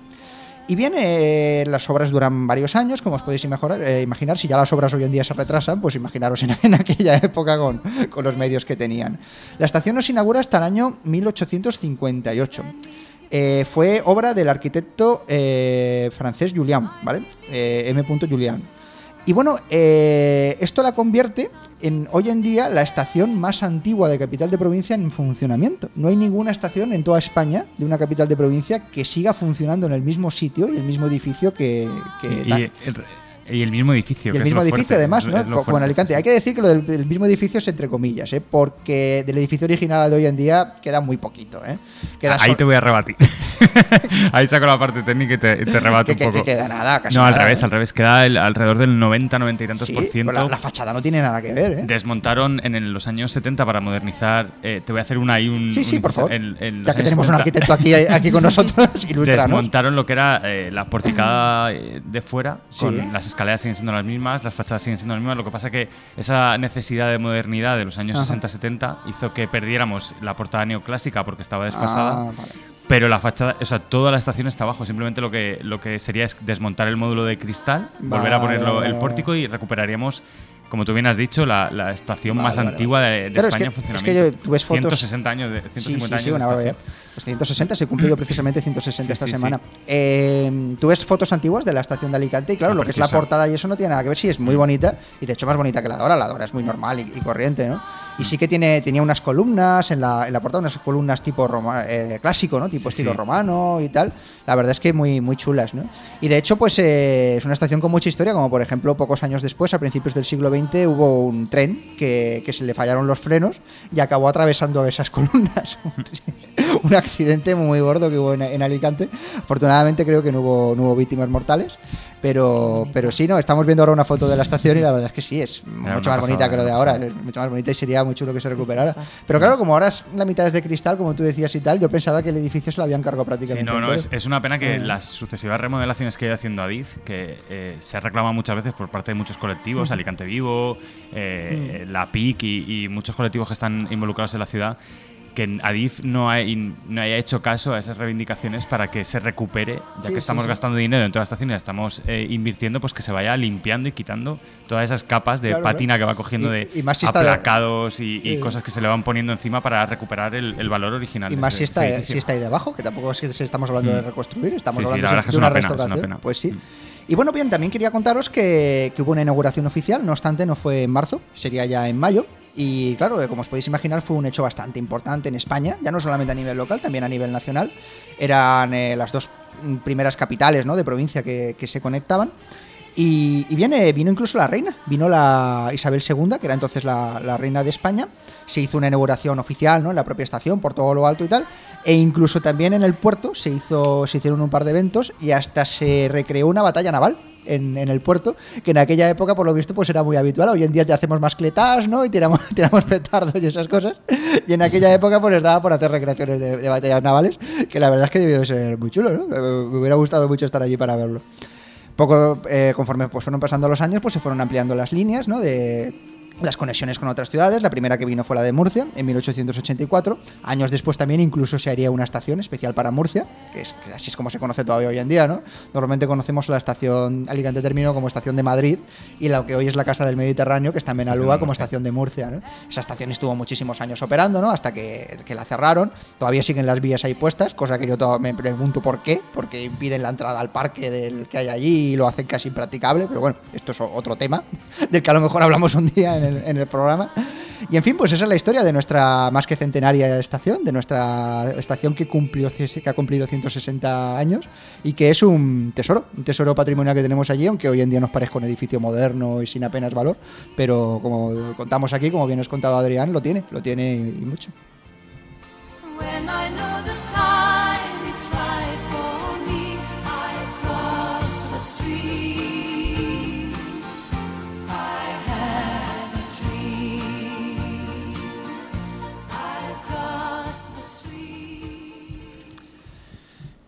Y bien, eh, las obras duran varios años, como os podéis imaginar, eh, imaginar, si ya las obras hoy en día se retrasan, pues imaginaros en, en aquella época con, con los medios que tenían. La estación no se inaugura hasta el año 1858. Eh, fue obra del arquitecto eh, francés Julian, ¿vale? Eh, M. Julian. Y bueno, eh, esto la convierte en hoy en día la estación más antigua de capital de provincia en funcionamiento. No hay ninguna estación en toda España de una capital de provincia que siga funcionando en el mismo sitio y el mismo edificio que... que Y, tan- y el, y mismo edificio. y el que mismo edificio, fuerte, además, ¿no? es lo Co- Como en fuerte, Alicante. sí, Hay que decir que lo del, del mismo edificio es entre comillas, ¿eh? Porque del edificio original al de hoy en día queda muy poquito, ¿eh? Queda Ahí te voy a rebatir. Ahí saco la parte técnica y te, te rebato Que- un poco. que queda nada, casi no, al nada, revés, ¿eh? al revés. Queda el- alrededor del 90, 90 y tantos Sí, por ciento. la, la fachada no tiene nada que ver, ¿eh? Desmontaron en el- los años 70 para modernizar. eh, te voy a hacer una ahí un. Sí, sí, un- por favor. en- en ya que tenemos un 70. arquitecto aquí, aquí con nosotros, ilústranos. Desmontaron lo que era eh, la porticada eh, de fuera, Sí. con las escaleras siguen siendo las mismas, las fachadas siguen siendo las mismas. Lo que pasa que esa necesidad de modernidad de los años Ajá. 60-70 hizo que perdiéramos la portada neoclásica porque estaba desfasada. Ah, vale. Pero la fachada, o sea, toda la estación está abajo. Simplemente lo que, lo que sería es desmontar el módulo de cristal, volver a Vale, ponerlo vale, el vale. pórtico y recuperaríamos, como tú bien has dicho, la, la estación Vale, más vale, antigua de, de es España que- en es que funcionamiento. yo- tú ves fotos- 160 años, de, 150 Sí, sí, años sí, de una. Pues 160, se ha cumplido precisamente 160 Sí, esta sí, sí. semana. Eh, Tú ves fotos antiguas de la estación de Alicante y claro, Ah, lo que es la portada y eso no tiene nada que ver. Sí, es muy bonita y de hecho más bonita que la de ahora. La de ahora es muy normal y, y corriente, ¿no? Y sí que tiene, tenía unas columnas en la, en la portada, unas columnas tipo roma- eh, clásico, ¿no? Tipo Sí, estilo sí. romano y tal. La verdad es que muy, muy chulas, ¿no? Y de hecho, pues eh, es una estación con mucha historia, como por ejemplo, pocos años después, a principios del siglo XX, hubo un tren que, que se le fallaron los frenos y acabó atravesando esas columnas. un accidente muy gordo que hubo en, en Alicante. Afortunadamente creo que no hubo, no hubo víctimas mortales. Pero, pero sí, no, estamos viendo ahora una foto de la estación y la verdad es que sí, es mucho más pasada, bonita que lo de ahora, es mucho más bonita y sería muy chulo que se recuperara. Pero claro, como ahora es la mitad es de cristal, como tú decías y tal, yo pensaba que el edificio se lo habían cargado Sí, prácticamente. no, no, es, es una pena que Eh. las sucesivas remodelaciones que ha ido haciendo Adif, que eh, se ha reclamado muchas veces por parte de muchos colectivos, Alicante Vivo, eh, la PIC y, y muchos colectivos que están involucrados en la ciudad, que Adif no, hay- no haya hecho caso a esas reivindicaciones para que se recupere, ya Sí, que estamos sí. gastando dinero en toda la estación y la estamos eh, invirtiendo, pues que se vaya limpiando y quitando todas esas capas de Claro, claro. que va cogiendo Y- de y más si está de- aplacados y, cosas que se le van poniendo encima para recuperar el, el valor original. Y de más ese- si está, si está ahí debajo, que tampoco es que estamos hablando de Mm. reconstruir, estamos hablando la de, es de una, una pena, es una restauración. pena. Pues sí. Mm. Y bueno, bien, también quería contaros que, que hubo una inauguración oficial, no obstante, no fue en marzo, sería ya en mayo. Y claro, eh, como os podéis imaginar, fue un hecho bastante importante en España, ya no solamente a nivel local, también a nivel nacional. Eran eh, las dos primeras capitales ¿no? de provincia que, que se conectaban. Y, y viene, vino incluso la reina, vino la Isabel II, que era entonces la, la reina de España. Se hizo una inauguración oficial ¿no? en la propia estación, por todo lo alto y tal. E incluso también en el puerto se, hizo, se hicieron un par de eventos y hasta se recreó una batalla naval. En, el puerto, que en aquella época, por lo visto, pues era muy habitual. Hoy en día te hacemos mascletas, ¿no? Y tiramos, tiramos petardos y esas cosas. Y en aquella época, pues les daba por hacer recreaciones de, batallas navales, que la verdad es que debió de ser muy chulo, ¿no? Me, me hubiera gustado mucho estar allí para verlo. Poco, eh, conforme pues, fueron pasando los años, pues se fueron ampliando las líneas, ¿no? De las conexiones con otras ciudades. La primera que vino fue la de Murcia, en 1884. Años después también incluso se haría una estación especial para Murcia, que, es, que así es como se conoce todavía hoy en día, ¿no? Normalmente conocemos la estación Alicante Termino como estación de Madrid y lo que hoy es la Casa del Mediterráneo, que está en Benalúa, como estación de Murcia, ¿no? Esa estación estuvo muchísimos años operando, ¿no? Hasta que, que la cerraron. Todavía siguen las vías ahí puestas, cosa que yo me pregunto por qué, porque impiden la entrada al parque del que hay allí y lo hacen casi impracticable, pero bueno, esto es otro tema del que a lo mejor hablamos un día en el, programa. Y en fin, pues esa es la historia de nuestra más que centenaria estación, de nuestra estación que, cumplió, que ha cumplido 160 años y que es un tesoro, un tesoro patrimonial que tenemos allí, aunque hoy en día nos parezca un edificio moderno y sin apenas valor, pero como contamos aquí, como bien os contado Adrián, lo tiene, lo tiene y mucho.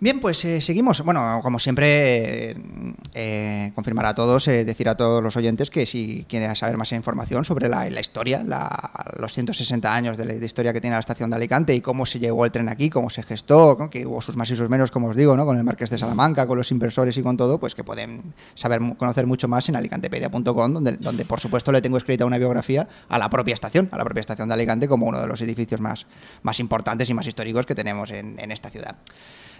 Bien, pues eh, seguimos. Bueno, como siempre, eh, eh, confirmar a todos, eh, decir a todos los oyentes que si quieren saber más información sobre la, historia, la- los 160 años de, historia que tiene la estación de Alicante y cómo se llegó el tren aquí, cómo se gestó, que hubo sus más y sus menos, como os digo, ¿no? con el Marqués de Salamanca, con los inversores y con todo, pues que pueden saber conocer mucho más en alicantepedia.com, donde, donde por supuesto le tengo escrita una biografía a la propia estación, a la propia estación de Alicante, como uno de los edificios más, más importantes y más históricos que tenemos en- en esta ciudad.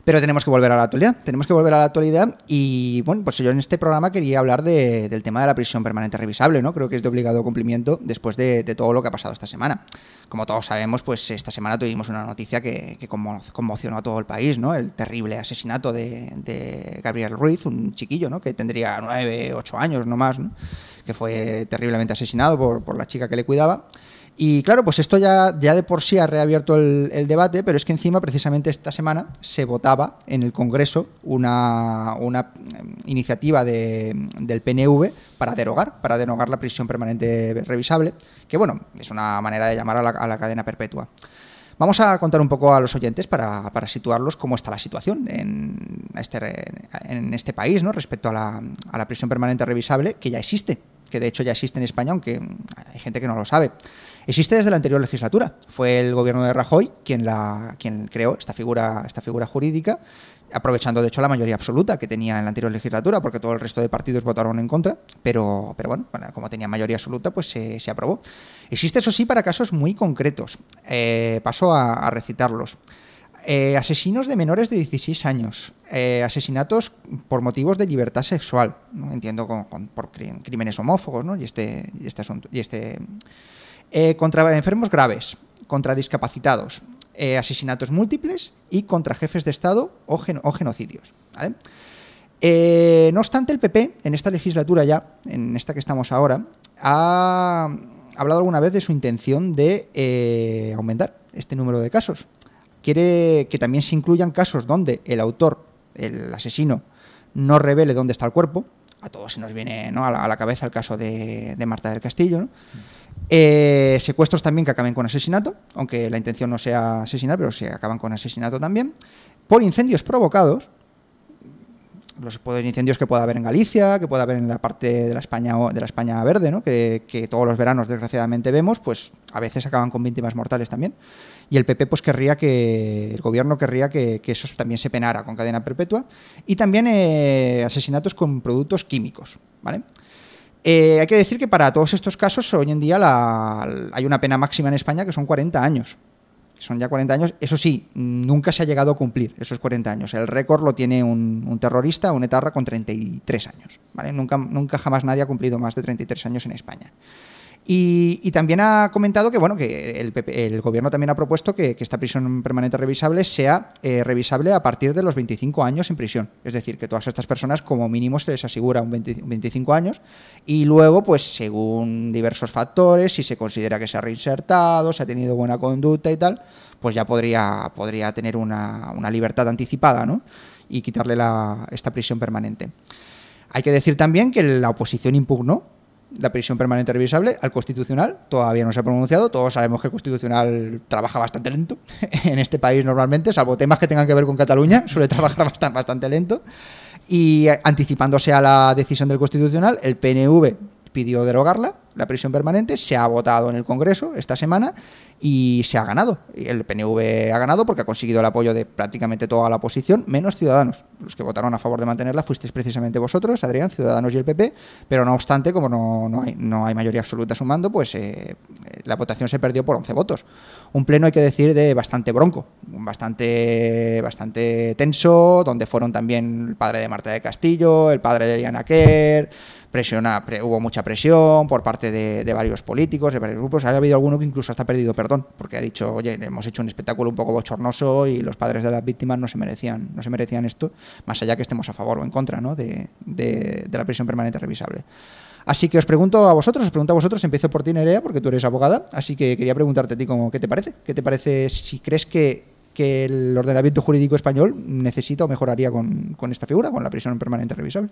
Pero tenemos que volver a la actualidad. Tenemos que volver a la actualidad y, bueno, pues yo en este programa quería hablar de- del tema de la prisión permanente revisable, ¿no? Creo que es de obligado cumplimiento después de, todo lo que ha pasado esta semana. Como todos sabemos, pues esta semana tuvimos una noticia que, que conmo- conmocionó a todo el país, ¿no? El terrible asesinato de, Gabriel Ruiz, un chiquillo, ¿no? Que tendría nueve, ocho años, no más. Que fue terriblemente asesinado por la chica que le cuidaba. Y claro, pues esto ya, ya de por sí ha reabierto el, debate, pero es que encima, precisamente esta semana, se votaba en el Congreso una, una em, iniciativa de- del PNV para derogar, para derogar la prisión permanente revisable, que bueno, es una manera de llamar a la, a la cadena perpetua. Vamos a contar un poco a los oyentes para, para situarlos cómo está la situación en este, en este país ¿no? respecto a la, a la prisión permanente revisable, que ya existe, que de hecho ya existe en España, aunque hay gente que no lo sabe. Existe desde la anterior legislatura. Fue el gobierno de Rajoy quien, creó esta figura, jurídica, aprovechando de hecho la mayoría absoluta que tenía en la anterior legislatura, porque todo el resto de partidos votaron en contra, pero, bueno, como tenía mayoría absoluta, pues se, aprobó. Existe, eso sí, para casos muy concretos. Eh, paso a, recitarlos. Eh, asesinos de menores de 16 años, eh, asesinatos por motivos de libertad sexual, entiendo con- por crímenes homófobos, ¿no? y este, y este asunto, y este eh, contra enfermos graves, contra discapacitados, eh, asesinatos múltiples y contra jefes de Estado o, gen- o genocidios. Eh, no obstante, el PP, en esta legislatura ya, en esta que estamos ahora, ha hablado alguna vez de su intención de aumentar este número de casos. Quiere que también se incluyan casos donde el autor, el asesino, no revele dónde está el cuerpo. A todos se nos viene a, la, cabeza el caso de, de Marta del Castillo. ¿no? Eh, secuestros también que acaben con asesinato, aunque la intención no sea asesinar, pero se acaban con asesinato también. Por incendios provocados, los incendios que pueda haber en Galicia, que pueda haber en la parte de la España de la España verde, ¿no? que, todos los veranos desgraciadamente vemos, pues a veces acaban con víctimas mortales también. Y el PP pues querría que el gobierno querría que, que eso también se penara con cadena perpetua y también eh, asesinatos con productos químicos, ¿vale? Eh, hay que decir que para todos estos casos hoy en día hay una pena máxima en España que son 40 años. Son ya 40 años. Eso sí, nunca se ha llegado a cumplir esos 40 años. El récord lo tiene un, terrorista, un etarra, con 33 años. Nunca, nunca jamás nadie ha cumplido más de 33 años en España. Y, también ha comentado que bueno que el, el gobierno también ha propuesto que, que esta prisión permanente revisable sea eh, revisable a partir de los 25 años en prisión. Es decir, que todas estas personas como mínimo se les asegura un 20 25 años y luego, pues según diversos factores, si se considera que se ha reinsertado, se ha tenido buena conducta y tal, pues ya podría, podría tener una, una libertad anticipada ¿no? y quitarle la, esta prisión permanente. Hay que decir también que la oposición impugnó la prisión permanente revisable al Constitucional. Todavía no se ha pronunciado. Todos sabemos que el Constitucional trabaja bastante lento en este país normalmente, salvo temas que tengan que ver con Cataluña, suele trabajar bastante, bastante lento. Y eh, anticipándose a la decisión del Constitucional, el PNV pidió derogarla, la prisión permanente, se ha votado en el Congreso esta semana y se ha ganado. El PNV ha ganado porque ha conseguido el apoyo de prácticamente toda la oposición, menos Ciudadanos. Los que votaron a favor de mantenerla fuisteis precisamente vosotros, Adrián, Ciudadanos y el PP, pero no obstante, como no, no, hay, no hay mayoría absoluta sumando, pues eh, la votación se perdió por 11 votos. Un pleno, hay que decir, de bastante bronco, bastante, bastante tenso, donde fueron también el padre de Marta de Castillo, el padre de Diana Kerr, presiona, pre- hubo mucha presión por parte de, varios políticos, de varios grupos. Ha habido alguno que incluso hasta ha perdido perdón, porque ha dicho, oye, hemos hecho un espectáculo un poco bochornoso y los padres de las víctimas no se merecían, no se merecían esto, más allá que estemos a favor o en contra ¿no? de- de la prisión permanente revisable. Así que os pregunto a vosotros, os pregunto a vosotros, empiezo por ti, Nerea, porque tú eres abogada, así que quería preguntarte a ti como, ¿qué te parece? ¿Qué te parece si crees que, que el ordenamiento jurídico español necesita o mejoraría con, con esta figura, con la prisión permanente revisable?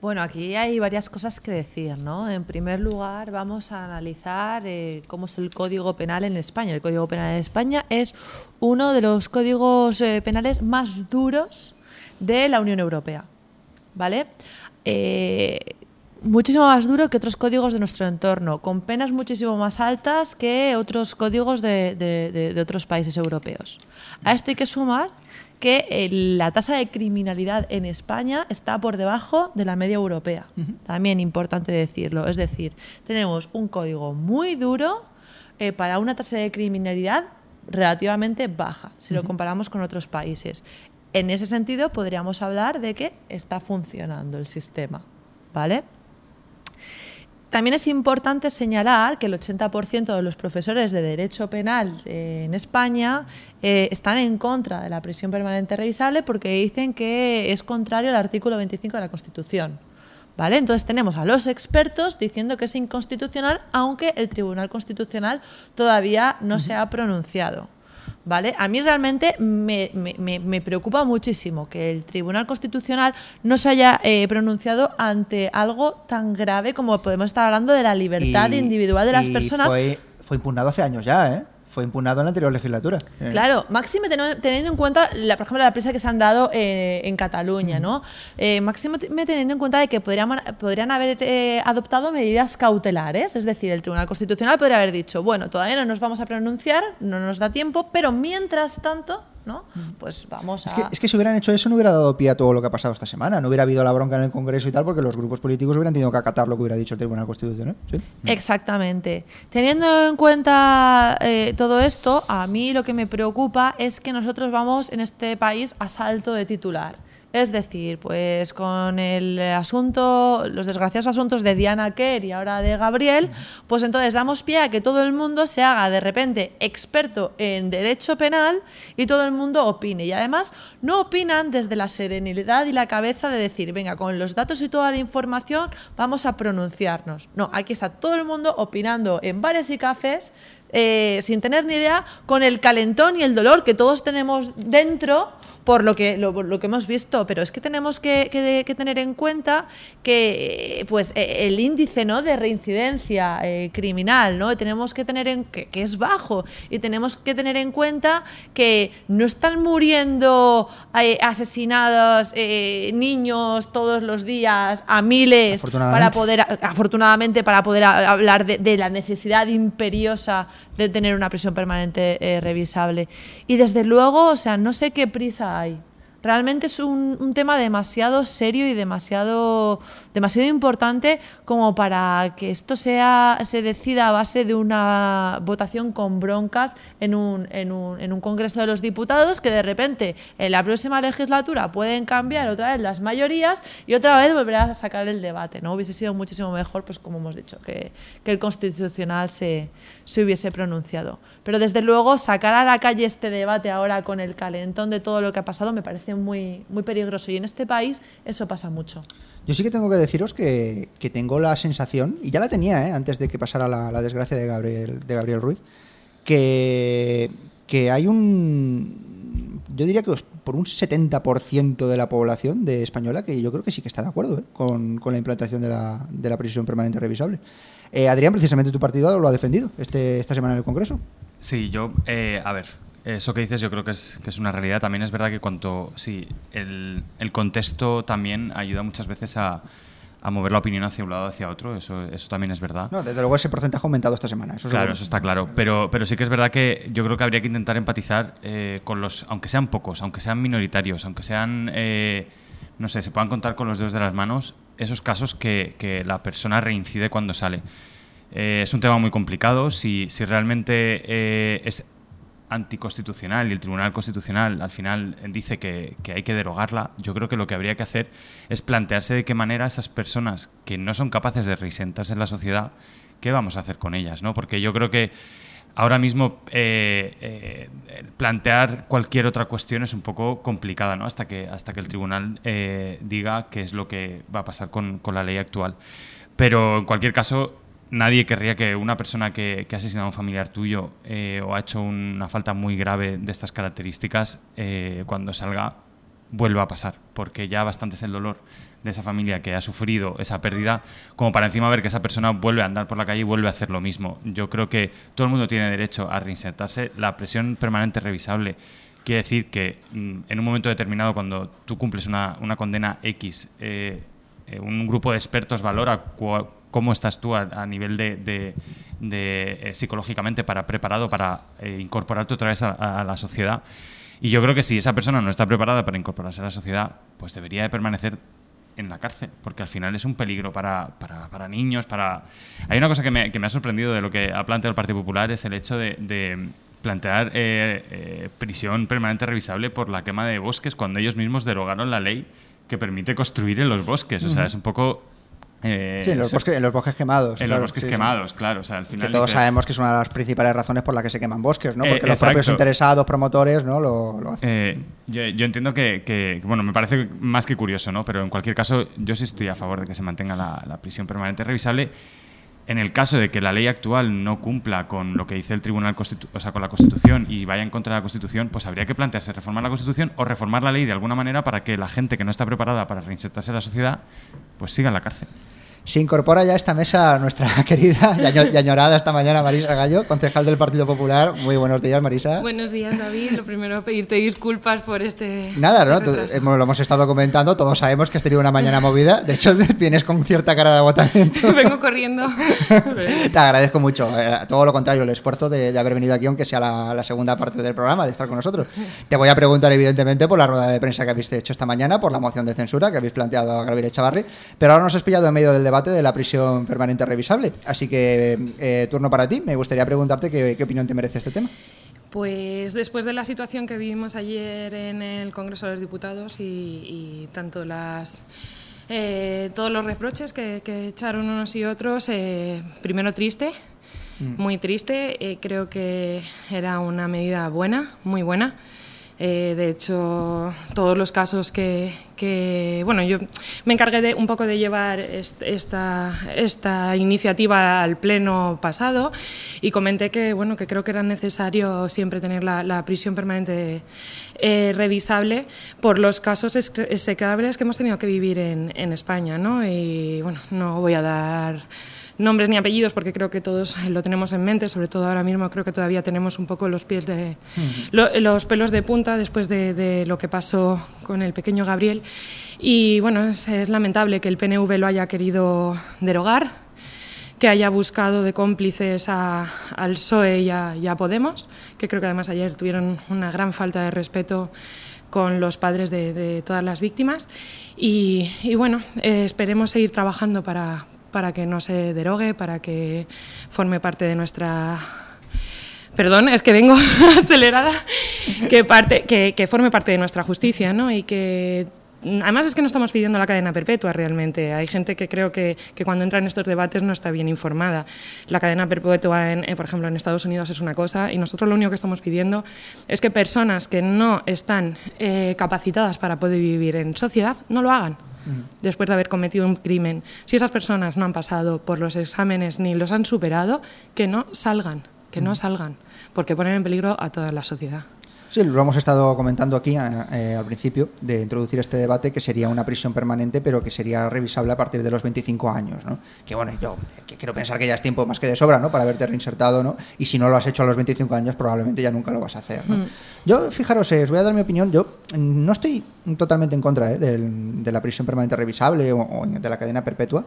Bueno, aquí hay varias cosas que decir, ¿no? En primer lugar, vamos a analizar eh, cómo es el Código Penal en España. El Código Penal en España es uno de los códigos eh, penales más duros de la Unión Europea, ¿vale? Eh, muchísimo más duro que otros códigos de nuestro entorno, con penas muchísimo más altas que otros códigos de, de- de- de otros países europeos. A esto hay que sumar que eh, la tasa de criminalidad en España está por debajo de la media europea. También importante decirlo. Es decir, tenemos un código muy duro eh, para una tasa de criminalidad relativamente baja, si lo comparamos con otros países. En ese sentido, podríamos hablar de que está funcionando el sistema. ¿Vale? También es importante señalar que el 80% de los profesores de Derecho Penal eh, en España eh, están en contra de la prisión permanente revisable porque dicen que es contrario al artículo 25 de la Constitución. ¿Vale? Entonces tenemos a los expertos diciendo que es inconstitucional, aunque el Tribunal Constitucional todavía no se ha pronunciado. ¿Vale? A mí realmente me, me- me- preocupa muchísimo que el Tribunal Constitucional no se haya eh, pronunciado ante algo tan grave como podemos estar hablando de la libertad Y- individual de las personas. Fue, fue impugnado hace años ya, ¿eh? Fue impugnado en la anterior legislatura. Eh, Claro, máxime teniendo en cuenta, la, por ejemplo, la prisa que se han dado eh, en Cataluña, ¿no? Eh, máxime te- teniendo en cuenta de que podrían, podrían haber eh, adoptado medidas cautelares, es decir, el Tribunal Constitucional podría haber dicho, bueno, todavía no nos vamos a pronunciar, no nos da tiempo, pero mientras tanto, ¿no? Pues vamos a... Es que, es que si hubieran hecho eso no hubiera dado pie a todo lo que ha pasado esta semana. No hubiera habido la bronca en el Congreso y tal, porque los grupos políticos hubieran tenido que acatar lo que hubiera dicho el Tribunal Constitucional. ¿sí? Exactamente. Teniendo en cuenta eh, todo esto, a mí lo que me preocupa es que nosotros vamos en este país a salto de titular. Es decir, pues con el asunto, los desgraciados asuntos de Diana Kerr y ahora de Gabriel, pues entonces damos pie a que todo el mundo se haga de repente experto en derecho penal y todo el mundo opine. Y además no opinan desde la serenidad y la cabeza de decir, venga, con los datos y toda la información vamos a pronunciarnos. No, aquí está todo el mundo opinando en bares y cafés eh, sin tener ni idea, con el calentón y el dolor que todos tenemos dentro por lo que, lo, que hemos visto, pero es que tenemos que, que- que tener en cuenta que eh, pues, eh, el índice ¿no? de reincidencia eh, criminal ¿no? tenemos que tener en, que, que es bajo y tenemos que tener en cuenta que no están muriendo eh, asesinados eh, niños todos los días a miles para poder, afortunadamente, para poder hablar de, de la necesidad imperiosa de tener una prisión permanente revisable. Y desde luego, o sea, no sé qué prisa hay. Realmente es un, un tema demasiado serio y demasiado, demasiado importante como para que esto sea, se decida a base de una votación con broncas en un, en un, en un Congreso de los Diputados que de repente en la próxima legislatura pueden cambiar otra vez las mayorías y otra vez volver a sacar el debate. ¿no? Hubiese sido muchísimo mejor, pues como hemos dicho, que, que el Constitucional se, se hubiese pronunciado. Pero desde luego sacar a la calle este debate ahora con el calentón de todo lo que ha pasado me parece muy, muy peligroso y en este país eso pasa mucho. Yo sí que tengo que deciros que, que tengo la sensación, y ya la tenía ¿eh? antes de que pasara la, la desgracia de Gabriel, de Gabriel Ruiz, que, que hay un. Yo diría que por un 70% de la población de española que yo creo que sí que está de acuerdo ¿eh? con, con la implantación de la, de la prisión permanente revisable. Eh, Adrián, precisamente tu partido lo ha defendido este, esta semana en el Congreso. Sí, yo, eh, a ver, eso que dices yo creo que es, que es una realidad. También es verdad que cuanto, sí, el, el contexto también ayuda muchas veces a, a mover la opinión hacia un lado o hacia otro, eso, eso también es verdad. No, desde luego ese porcentaje ha aumentado esta semana. Eso Claro, seguro. eso está claro. Pero, pero sí que es verdad que yo creo que habría que intentar empatizar eh, con los, aunque sean pocos, aunque sean minoritarios, aunque sean, eh, no sé, se puedan contar con los dedos de las manos, esos casos que, que la persona reincide cuando sale. Eh, es un tema muy complicado. Si, si realmente es anticonstitucional y el Tribunal Constitucional al final dice que, hay que derogarla, yo creo que lo que habría que hacer es plantearse de qué manera esas personas que no son capaces de reinsentarse en la sociedad, qué vamos a hacer con ellas, ¿no? Porque yo creo que ahora mismo eh, eh, plantear cualquier otra cuestión es un poco complicada, ¿no? Hasta que, hasta que el tribunal eh, diga qué es lo que va a pasar con, con la ley actual. Pero en cualquier caso, nadie querría que una persona que, ha asesinado a un familiar tuyo eh, o ha hecho una falta muy grave de estas características, eh, cuando salga, vuelva a pasar, porque ya bastante es el dolor de esa familia que ha sufrido esa pérdida, como para encima ver que esa persona vuelve a andar por la calle y vuelve a hacer lo mismo. Yo creo que todo el mundo tiene derecho a reinsertarse. La presión permanente revisable quiere decir que mm, en un momento determinado, cuando tú cumples una, una condena X, eh, un grupo de expertos valora cómo estás tú a, a nivel de, de- de, eh, psicológicamente para preparado para eh, incorporarte otra vez a, a la sociedad. Y yo creo que si esa persona no está preparada para incorporarse a la sociedad, pues debería de permanecer en la cárcel, porque al final es un peligro para, para, para niños, para... Hay una cosa que me, que me ha sorprendido de lo que ha planteado el Partido Popular, es el hecho de, de plantear eh, eh, prisión permanente revisable por la quema de bosques cuando ellos mismos derogaron la ley que permite construir en los bosques. O sea, es un poco eh, Sí, en los, bosques, en los bosques quemados. en claro, los bosques sí, sí. quemados, claro. O sea, al final Que todos dices- sabemos que es una de las principales razones por las que se queman bosques, ¿no? Eh, Porque los propios interesados, promotores, ¿no? Lo, lo hacen. Eh, yo, yo entiendo que, que- que, bueno, me parece más que curioso, ¿no? Pero en cualquier caso, yo sí estoy a favor de que se mantenga la, la prisión permanente revisable. En el caso de que la ley actual no cumpla con lo que dice el Tribunal o sea, con la Constitución y vaya en contra de la Constitución, pues habría que plantearse reformar la Constitución o reformar la ley de alguna manera para que la gente que no está preparada para reinsertarse en la sociedad, pues siga en la cárcel. Se incorpora ya a esta mesa nuestra querida y año- y añorada esta mañana Marisa Gallo, concejal del Partido Popular. Muy buenos días, Marisa. Buenos días, David. Lo primero, pedirte disculpas por este. Nada, ¿no? Retraso. lo hemos estado comentando, todos sabemos que has tenido una mañana movida. De hecho, vienes con cierta cara de agotamiento. Vengo corriendo. Te agradezco mucho. eh, todo lo contrario, el esfuerzo de, de haber venido aquí, aunque sea la, la segunda parte del programa, de estar con nosotros. Te voy a preguntar, evidentemente, por la rueda de prensa que habéis hecho esta mañana, por la moción de censura que habéis planteado a Gabriel Echavarri, pero ahora nos has pillado en medio del debate de la prisión permanente revisable. Así que, eh, turno para ti. Me gustaría preguntarte qué, qué opinión te merece este tema. Pues después de la situación que vivimos ayer en el Congreso de los Diputados y, y tanto las. eh, todos los reproches que, que echaron unos y otros, eh, primero triste, muy triste. eh, creo que era una medida buena, muy buena. Eh, de hecho, todos los casos que, bueno, yo me encargué de, un poco de llevar est- esta, esta iniciativa al pleno pasado y comenté que, bueno, que creo que era necesario siempre tener la, prisión permanente eh, revisable por los casos exec- execrables que hemos tenido que vivir en, en España, ¿no? Y bueno, no voy a dar nombres ni apellidos porque creo que todos lo tenemos en mente, sobre todo ahora mismo creo que todavía tenemos un poco los pies de lo- los pelos de punta después de, de lo que pasó con el pequeño Gabriel y bueno, es, es lamentable que el PNV lo haya querido derogar, que haya buscado de cómplices a- al PSOE y a, y a Podemos, que creo que además ayer tuvieron una gran falta de respeto con los padres de, de todas las víctimas. Y, y bueno, eh, esperemos seguir trabajando para, para que no se derogue, para que forme parte de nuestra Perdón, es que vengo acelerada. Que, parte, que, que forme parte de nuestra justicia, ¿no? Y que. Además es que no estamos pidiendo la cadena perpetua realmente. Hay gente que creo que, que cuando entra en estos debates no está bien informada. La cadena perpetua, eh, por ejemplo, en Estados Unidos es una cosa y nosotros lo único que estamos pidiendo es que personas que no están eh, capacitadas para poder vivir en sociedad no lo hagan después de haber cometido un crimen. Si esas personas no han pasado por los exámenes ni los han superado, que no salgan, que no salgan, porque ponen en peligro a toda la sociedad. Sí, lo hemos estado comentando aquí eh, al principio de introducir este debate que sería una prisión permanente, pero que sería revisable a partir de los 25 años, ¿no? Que bueno, yo que quiero pensar que ya es tiempo más que de sobra, ¿no? Para haberte reinsertado, ¿no? Y si no lo has hecho a los 25 años, probablemente ya nunca lo vas a hacer, ¿no? Mm. Yo, fijaros, eh, os voy a dar mi opinión. Yo no estoy totalmente en contra ¿eh? de la prisión permanente revisable o, o de la cadena perpetua,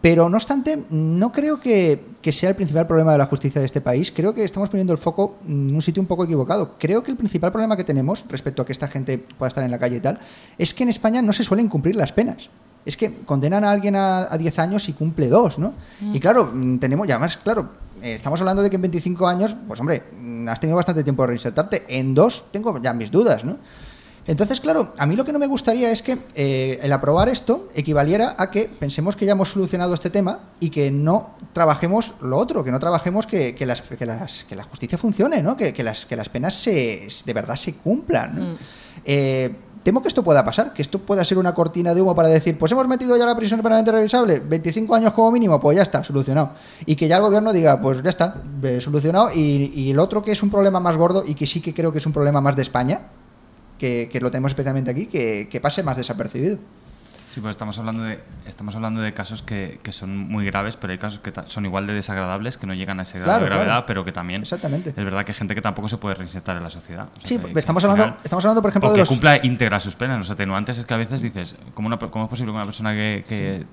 pero no obstante, no creo que, que sea el principal problema de la justicia de este país. Creo que estamos poniendo el foco en un sitio un poco equivocado. Creo que el principal problema que tenemos respecto a que esta gente pueda estar en la calle y tal es que en España no se suelen cumplir las penas. Es que condenan a alguien a, a 10 años y cumple dos, ¿no? Y claro, mm, tenemos, y además, claro, eh, estamos hablando de que en 25 años, pues hombre, mm, has tenido bastante tiempo de reinsertarte. En dos tengo ya mis dudas, ¿no? Entonces, claro, a mí lo que no me gustaría es que eh, el aprobar esto equivaliera a que pensemos que ya hemos solucionado este tema y que no trabajemos lo otro, que no trabajemos que, que las, que, las- que la justicia funcione, ¿no? Que, que las, que las penas se, de verdad se cumplan. ¿no? Mm. Eh, temo que esto pueda pasar, que esto pueda ser una cortina de humo para decir, pues hemos metido ya la prisión permanente revisable, 25 años como mínimo, pues ya está, solucionado. Y que ya el gobierno diga, pues ya está, eh, solucionado. Y, y el otro que es un problema más gordo y que sí que creo que es un problema más de España, que, que lo tenemos especialmente aquí, que, que pase más desapercibido. Sí, pues estamos hablando de, estamos hablando de casos que, que son muy graves, pero hay casos que son igual de desagradables, que no llegan a ese grado Claro, de gravedad, claro. pero que también Exactamente. es verdad que hay gente que tampoco se puede reinsertar en la sociedad. O sea, Sí, que- que estamos hablando, estamos hablando, por ejemplo, o de que los... cumpla íntegra sus penas. Los atenuantes es que a veces dices, ¿cómo, una cómo es posible que una persona que, que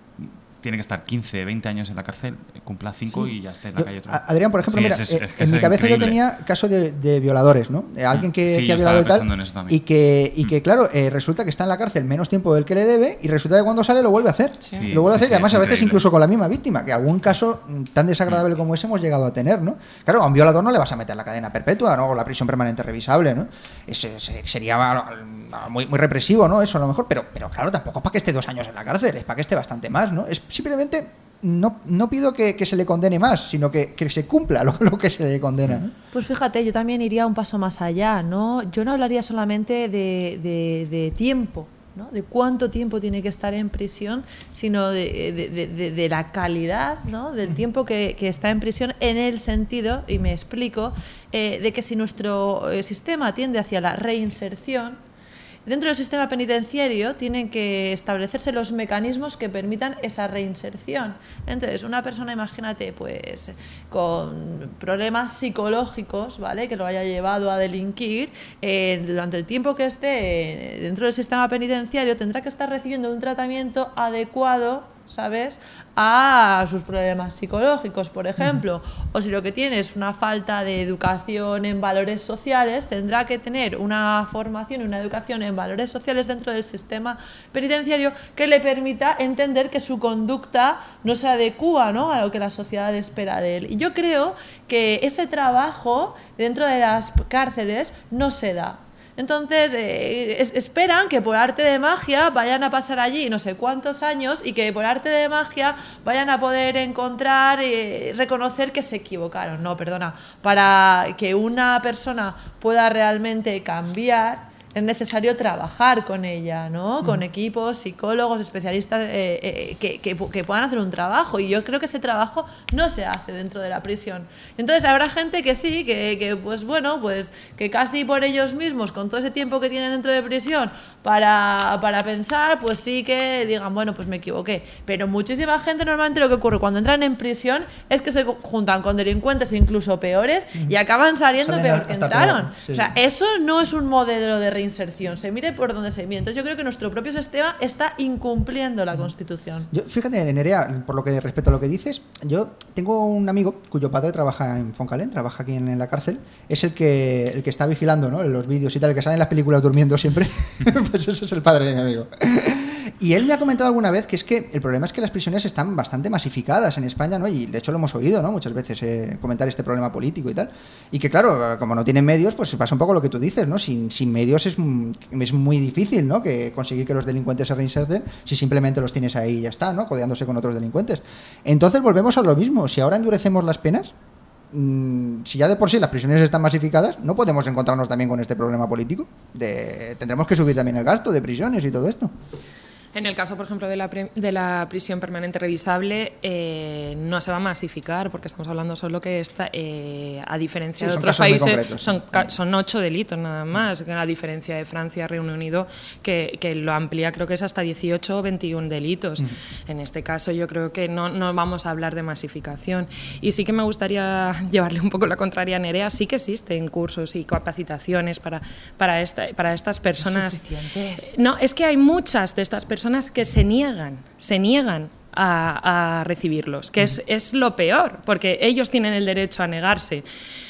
tiene que estar 15, 20 años en la cárcel cumpla 5 Sí. y ya esté en la Yo- calle vez? Adrián, por ejemplo, Sí, mira, es- es- eh, en mi cabeza yo tenía caso de, de violadores, ¿no? Alguien que, Sí, que yo ha violado y tal. eso. Y que, y que claro, eh, resulta que está en la cárcel menos tiempo del que le debe y resulta que cuando sale lo vuelve a hacer. Lo vuelve a hacer y además a veces increíble. incluso con la misma víctima, que algún caso mm, tan desagradable como ese hemos llegado a tener, ¿no? Claro, a un violador no le vas a meter la cadena perpetua, ¿no? O la prisión permanente revisable, ¿no? Ese- ese sería muy, muy represivo, ¿no? Eso a lo mejor, pero, pero claro, tampoco es para que esté dos años en la cárcel, es para que esté bastante más, ¿no? Es simplemente no, no pido que, que se le condene más, sino que, que se cumpla lo, lo que se le condena. Pues fíjate, yo también iría un paso más allá, ¿no? Yo no hablaría solamente de, de- de tiempo, ¿no? De cuánto tiempo tiene que estar en prisión, sino de, de- de- de- de la calidad, ¿no? Del tiempo que, que está en prisión en el sentido, y me explico, eh, de que si nuestro eh, sistema tiende hacia la reinserción, Dentro del sistema penitenciario tienen que establecerse los mecanismos que permitan esa reinserción. Entonces, una persona, imagínate, pues con problemas psicológicos, ¿vale? Que lo haya llevado a delinquir, eh, durante el tiempo que esté dentro del sistema penitenciario tendrá que estar recibiendo un tratamiento adecuado, ¿sabes? a sus problemas psicológicos, por ejemplo, o si lo que tiene es una falta de educación en valores sociales, tendrá que tener una formación y una educación en valores sociales dentro del sistema penitenciario que le permita entender que su conducta no se adecúa ¿no? a lo que la sociedad espera de él. Y yo creo que ese trabajo dentro de las cárceles no se da. Entonces, eh, es- esperan que por arte de magia vayan a pasar allí no sé cuántos años y que por arte de magia vayan a poder encontrar, eh, reconocer que se equivocaron. No, perdona. Para que una persona pueda realmente cambiar, es necesario trabajar con ella, ¿no? Con equipos, psicólogos, especialistas eh, eh, que, que que puedan hacer un trabajo. Y yo creo que ese trabajo no se hace dentro de la prisión. Entonces habrá gente que sí, que, que, pues bueno, pues que casi por ellos mismos, con todo ese tiempo que tienen dentro de prisión, para, para pensar, pues sí que digan, bueno, pues me equivoqué. Pero muchísima gente normalmente lo que ocurre cuando entran en prisión es que se juntan con delincuentes incluso peores y acaban saliendo Salen peor que entraron. peor, sí. O sea, eso no es un modelo de reinserción, se mire por donde se mire. Entonces yo creo que nuestro propio sistema está incumpliendo la Constitución. Yo, fíjate, Nerea, por lo que respecto a lo que dices, yo tengo un amigo cuyo padre trabaja en Foncalén, trabaja aquí en, en la cárcel, es el que el que está vigilando ¿no? los vídeos y tal, el que sale en las películas durmiendo siempre, pues ese es el padre de mi amigo. Y él me ha comentado alguna vez que es que el problema es que las prisiones están bastante masificadas en España, ¿no? Y de hecho lo hemos oído, ¿no? Muchas veces eh, comentar este problema político y tal. Y que claro, como no tienen medios, pues pasa un poco lo que tú dices, ¿no? Sin, medios es, m- es muy difícil, ¿no? Que conseguir que los delincuentes se reinserten si simplemente los tienes ahí y ya está, ¿no? Codeándose con otros delincuentes. Entonces volvemos a lo mismo. Si ahora endurecemos las penas, mm, si ya de por sí las prisiones están masificadas, ¿no podemos encontrarnos también con este problema político? De, tendremos que subir también el gasto de prisiones y todo esto. En el caso, por ejemplo, de la, de la prisión permanente revisable, eh, no se va a masificar, porque estamos hablando solo que está, eh, a diferencia Sí, de otros países, son, son ocho delitos nada más, a diferencia de Francia, Reino Unido, que, que lo amplía, creo que es hasta 18 o 21 delitos. En este caso, yo creo que no, no vamos a hablar de masificación. Y sí que me gustaría llevarle un poco la contraria a Nerea, sí que existen cursos y capacitaciones para, para, esta, para estas personas. No, es que hay muchas de estas personas que se niegan, se niegan a, a recibirlos, que es, es lo peor, porque ellos tienen el derecho a negarse.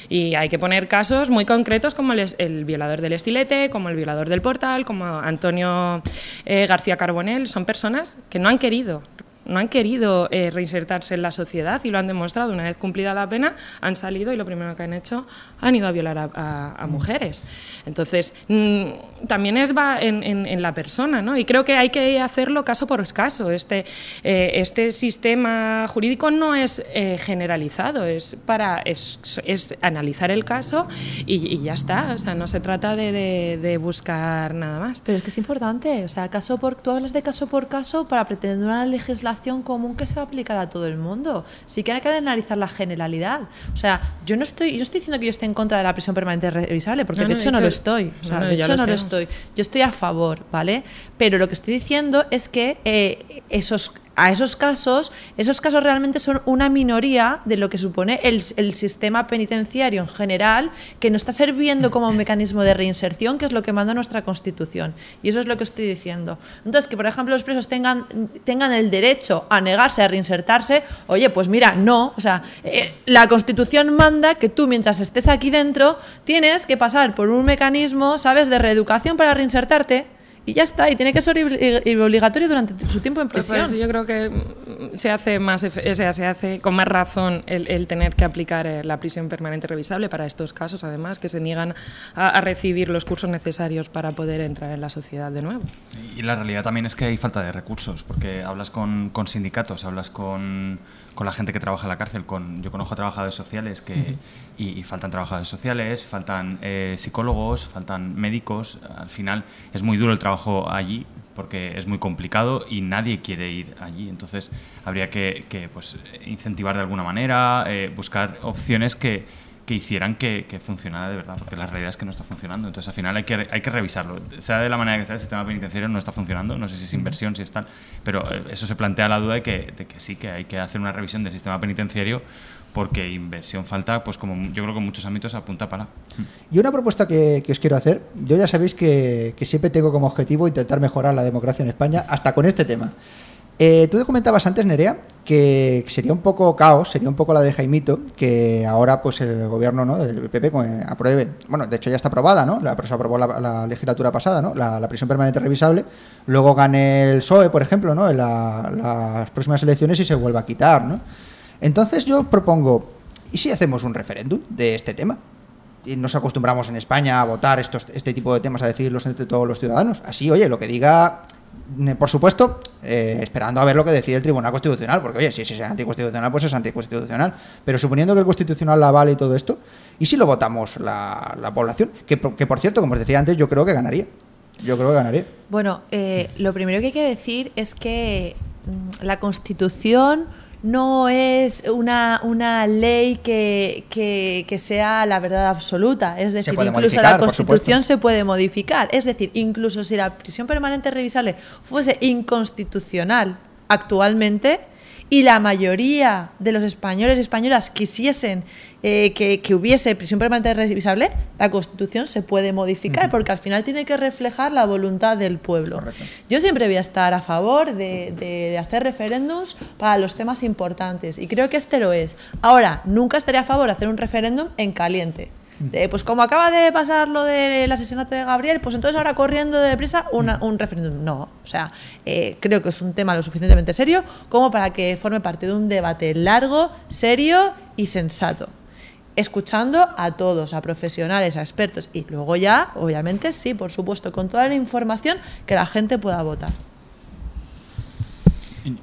Y hay que poner casos muy concretos como el, el violador del estilete, como el violador del portal, como Antonio eh, García Carbonell. Son personas que no han querido no han querido eh, reinsertarse en la sociedad y lo han demostrado. Una vez cumplida la pena, han salido y lo primero que han hecho han ido a violar a, a- a mujeres. Entonces, mm, también es va en, en- en la persona, ¿no? Y creo que hay que hacerlo caso por caso. Este, eh, este sistema jurídico no es eh, generalizado, es para es, es analizar el caso y, y ya está. O sea, no se trata de, de- de buscar nada más. Pero es que es importante, o sea, caso por, tú hablas de caso por caso para pretender una legislación común que se va a aplicar a todo el mundo. Sí que hay que analizar la generalidad. O sea, yo no estoy, yo estoy diciendo que yo esté en contra de la prisión permanente revisable, porque No, de hecho no lo estoy. O sea, no, no, de hecho lo no lo estoy. Yo estoy a favor, ¿vale? Pero lo que estoy diciendo es que eh, esos a esos casos, esos casos realmente son una minoría de lo que supone el, sistema penitenciario en general, que no está sirviendo como un mecanismo de reinserción, que es lo que manda nuestra Constitución. Y eso es lo que estoy diciendo. Entonces, que por ejemplo los presos tengan, tengan el derecho a negarse a reinsertarse, oye, pues mira, no. O sea, eh, la Constitución manda que tú, mientras estés aquí dentro, tienes que pasar por un mecanismo, ¿sabes?, de reeducación para reinsertarte. Y ya está, y tiene que ser obligatorio durante su tiempo en Pues prisión. por eso yo creo que mm, se hace más, efe- o sea, se hace con más razón el, el tener que aplicar eh, la prisión permanente revisable para estos casos, además, que se niegan a, a recibir los cursos necesarios para poder entrar en la sociedad de nuevo. Y la realidad también es que hay falta de recursos, porque hablas con, con sindicatos, hablas con, con la gente que trabaja en la cárcel, con, yo conozco trabajadores sociales que, y, y faltan trabajadores sociales, faltan eh, psicólogos, faltan médicos. Al final es muy duro el trabajo allí porque es muy complicado y nadie quiere ir allí. Entonces habría que, que, pues, incentivar de alguna manera, eh, buscar opciones que, que hicieran que, que funcionara de verdad, porque la realidad es que no está funcionando. Entonces, al final hay que, hay que revisarlo. Sea de la manera que sea, el sistema penitenciario no está funcionando, no sé si es inversión, si es tal, pero eh, eso se plantea la duda de que, de que sí, que hay que hacer una revisión del sistema penitenciario porque inversión falta, pues como yo creo que en muchos ámbitos apunta para. Y una propuesta que, que os quiero hacer, yo ya sabéis que, que siempre tengo como objetivo intentar mejorar la democracia en España, hasta con este tema. Eh, tú te comentabas antes, Nerea, que sería un poco caos, sería un poco la de Jaimito, que ahora pues el gobierno ¿no? del PP eh, apruebe, bueno, de hecho ya está aprobada, ¿no? La, se aprobó la, la legislatura pasada, ¿no? La, prisión permanente revisable, luego gane el PSOE, por ejemplo, ¿no? En la- las próximas elecciones y se vuelva a quitar, ¿no? Entonces yo propongo, ¿y si hacemos un referéndum de este tema? y nos acostumbramos en España a votar estos, este tipo de temas, a decirlos entre todos los ciudadanos. Así, oye, lo que diga, por supuesto, eh, esperando a ver lo que decide el Tribunal Constitucional, porque, oye, si es anticonstitucional, pues es anticonstitucional. Pero suponiendo que el Constitucional la vale y todo esto, ¿y si lo votamos la, la población? Que, que, por cierto, como os decía antes, yo creo que ganaría. Yo creo que ganaría. Bueno, eh, lo primero que hay que decir es que mm, la Constitución no es una, una ley que, que- que sea la verdad absoluta. Es decir, incluso la Constitución se puede modificar. Es decir, incluso si la prisión permanente revisable fuese inconstitucional actualmente y la mayoría de los españoles y españolas quisiesen eh, que, que hubiese prisión permanente revisable, la Constitución se puede modificar porque al final tiene que reflejar la voluntad del pueblo. Yo siempre voy a estar a favor de, de- de hacer referéndums para los temas importantes y creo que este lo es. Ahora, nunca estaría a favor de hacer un referéndum en caliente. De, pues como acaba de pasar lo del asesinato de Gabriel, pues entonces ahora corriendo deprisa una- un referéndum. No, o sea, eh, creo que es un tema lo suficientemente serio como para que forme parte de un debate largo, serio y sensato. Escuchando a todos, a profesionales, a expertos y luego ya, obviamente, sí, por supuesto, con toda la información que la gente pueda votar.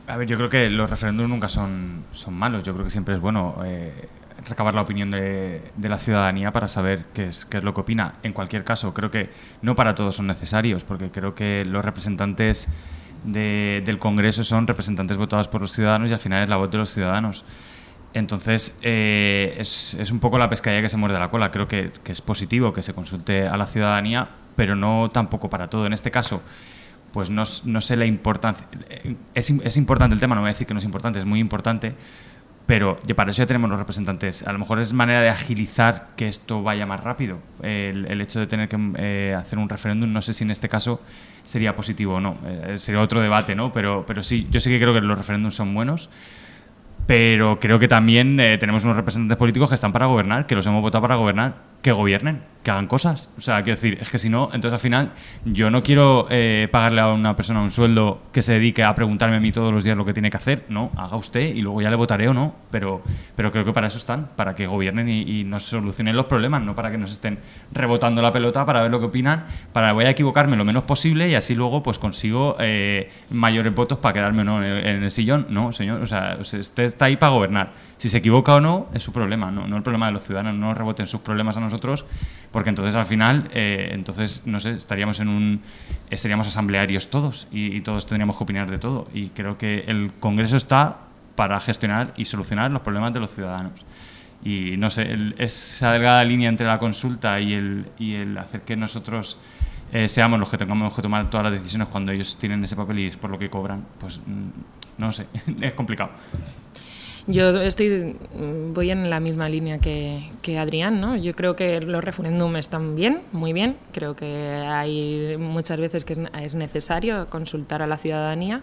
A ver, yo creo que los referéndums nunca son, son malos. Yo creo que siempre es bueno eh, recabar la opinión de, de la ciudadanía para saber qué es, qué es lo que opina. En cualquier caso, creo que no para todos son necesarios, porque creo que los representantes de- del Congreso son representantes votados por los ciudadanos y al final es la voz de los ciudadanos. Entonces, eh, es, es un poco la pescadilla que se muerde la cola. Creo que, que es positivo que se consulte a la ciudadanía, pero no tampoco para todo. En este caso, pues no, no sé la importancia. eh, Es, es importante el tema, no voy a decir que no es importante, es muy importante, pero para eso ya tenemos los representantes. A lo mejor es manera de agilizar que esto vaya más rápido. El, el hecho de tener que eh, hacer un referéndum, no sé si en este caso sería positivo o no. Eh, sería otro debate, ¿no? Pero, pero sí, yo sí que creo que los referéndums son buenos. Pero creo que también eh, tenemos unos representantes políticos que están para gobernar, que los hemos votado para gobernar, que gobiernen, que hagan cosas. O sea, quiero decir, es que si no, entonces al final yo no quiero eh, pagarle a una persona un sueldo que se dedique a preguntarme a mí todos los días lo que tiene que hacer. No, haga usted y luego ya le votaré o no. Pero, pero creo que para eso están, para que gobiernen y, y nos solucionen los problemas, no para que nos estén rebotando la pelota para ver lo que opinan, para voy a equivocarme lo menos posible y así luego pues consigo eh, mayores votos para quedarme o no en el, en el sillón. No, señor, o sea, usted está ahí para gobernar. Si se equivoca o no, es su problema, no, no el problema de los ciudadanos. No reboten sus problemas a nosotros, porque entonces al final, eh, entonces, no sé, estaríamos en un. eh, seríamos asamblearios todos y, y todos tendríamos que opinar de todo. Y creo que el Congreso está para gestionar y solucionar los problemas de los ciudadanos. Y no sé, el- esa delgada línea entre la consulta y el, y el hacer que nosotros eh, seamos los que tengamos que tomar todas las decisiones cuando ellos tienen ese papel y es por lo que cobran, pues mm, no sé, es complicado. Yo estoy, voy en la misma línea que, que Adrián, ¿no? Yo creo que los referéndums están bien, muy bien. Creo que hay muchas veces que es- es necesario consultar a la ciudadanía,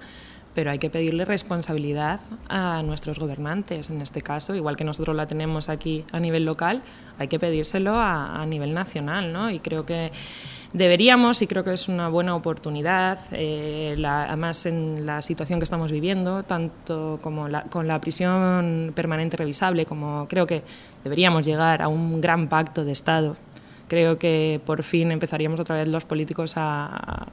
pero hay que pedirle responsabilidad a nuestros gobernantes. En este caso, igual que nosotros la tenemos aquí a nivel local, hay que pedírselo a, a nivel nacional, ¿no? Y creo que deberíamos, y creo que es una buena oportunidad, eh, la- además en la situación que estamos viviendo, tanto como la- con la prisión permanente revisable, como creo que deberíamos llegar a un gran pacto de Estado. Creo que por fin empezaríamos otra vez los políticos a, a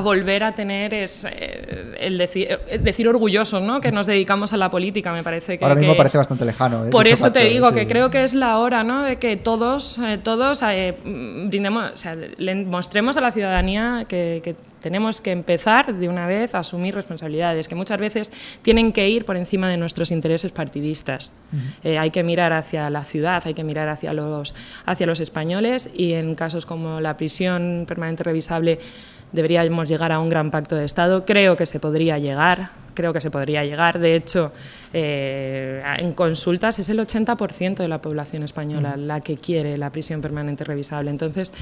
volver a tener es, eh, el decir, eh, decir orgullosos, ¿no? Que nos dedicamos a la política, me parece que... Ahora mismo que- parece bastante lejano. ¿eh? por eso te digo sí. que creo que es la hora, ¿no? De que todos, eh, todos mm, brindemos, o sea, le mostremos a la ciudadanía que, que tenemos que empezar de una vez a asumir responsabilidades, que muchas veces tienen que ir por encima de nuestros intereses partidistas. Eh, hay que mirar hacia la ciudad, hay que mirar hacia los, hacia los españoles y en casos como la prisión permanente revisable deberíamos llegar a un gran pacto de Estado. Creo que se podría llegar, creo que se podría llegar. De hecho, eh, en consultas es el 80% de la población española la que quiere la prisión permanente revisable. Entonces,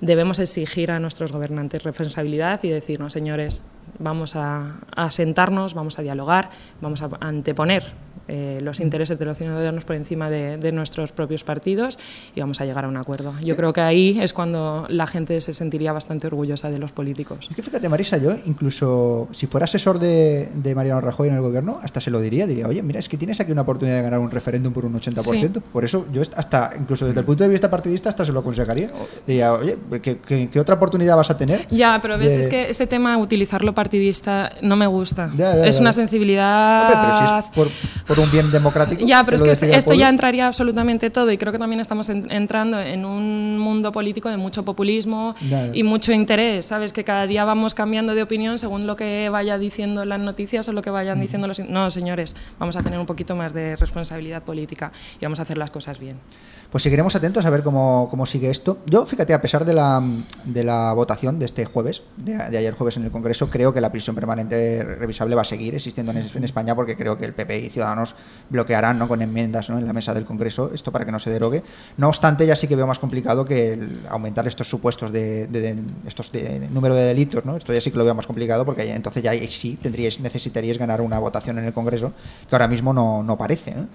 debemos exigir a nuestros gobernantes responsabilidad y decirnos, señores, vamos a, a sentarnos, vamos a dialogar, vamos a anteponer eh, los intereses de los ciudadanos por encima de, de nuestros propios partidos y vamos a llegar a un acuerdo. Yo creo que ahí es cuando la gente se sentiría bastante orgullosa de los políticos. Es que fíjate, Marisa, yo incluso si fuera asesor de, de Mariano Rajoy en el gobierno, hasta se lo diría. Diría, oye, mira, es que tienes aquí una oportunidad de ganar un referéndum por un 80%. Sí. Por eso yo hasta, incluso desde el punto de vista partidista, hasta se lo aconsejaría. Diría, oye, ¿qué, qué- qué otra oportunidad vas a tener? Ya, pero ves, de- es que ese tema, utilizarlo partidista, no me gusta. Ya, ya, es una Hombre, sensibilidad... pero si es por, por un bien democrático. Ya, pero es que esto ya entraría absolutamente todo y creo que también estamos en- entrando en un mundo político de mucho populismo Ya, ya. y mucho interés, ¿sabes? Que cada día vamos cambiando de opinión según lo que vaya diciendo las noticias o lo que vayan diciendo los... No, señores, vamos a tener un poquito más de responsabilidad política y vamos a hacer las cosas bien. Pues seguiremos atentos a ver cómo, cómo sigue esto. Yo, fíjate, a pesar de la, de la votación de este jueves, de, de ayer jueves en el Congreso, creo que la prisión permanente revisable va a seguir existiendo en, España porque creo que el PP y Ciudadanos bloquearán ¿no? con enmiendas ¿no? en la mesa del Congreso esto para que no se derogue. No obstante, ya sí que veo más complicado que el aumentar estos supuestos de, de- estos número de delitos. ¿no? Esto ya sí que lo veo más complicado porque entonces ya sí tendríais, necesitaríais ganar una votación en el Congreso que ahora mismo no, no parece. ¿no?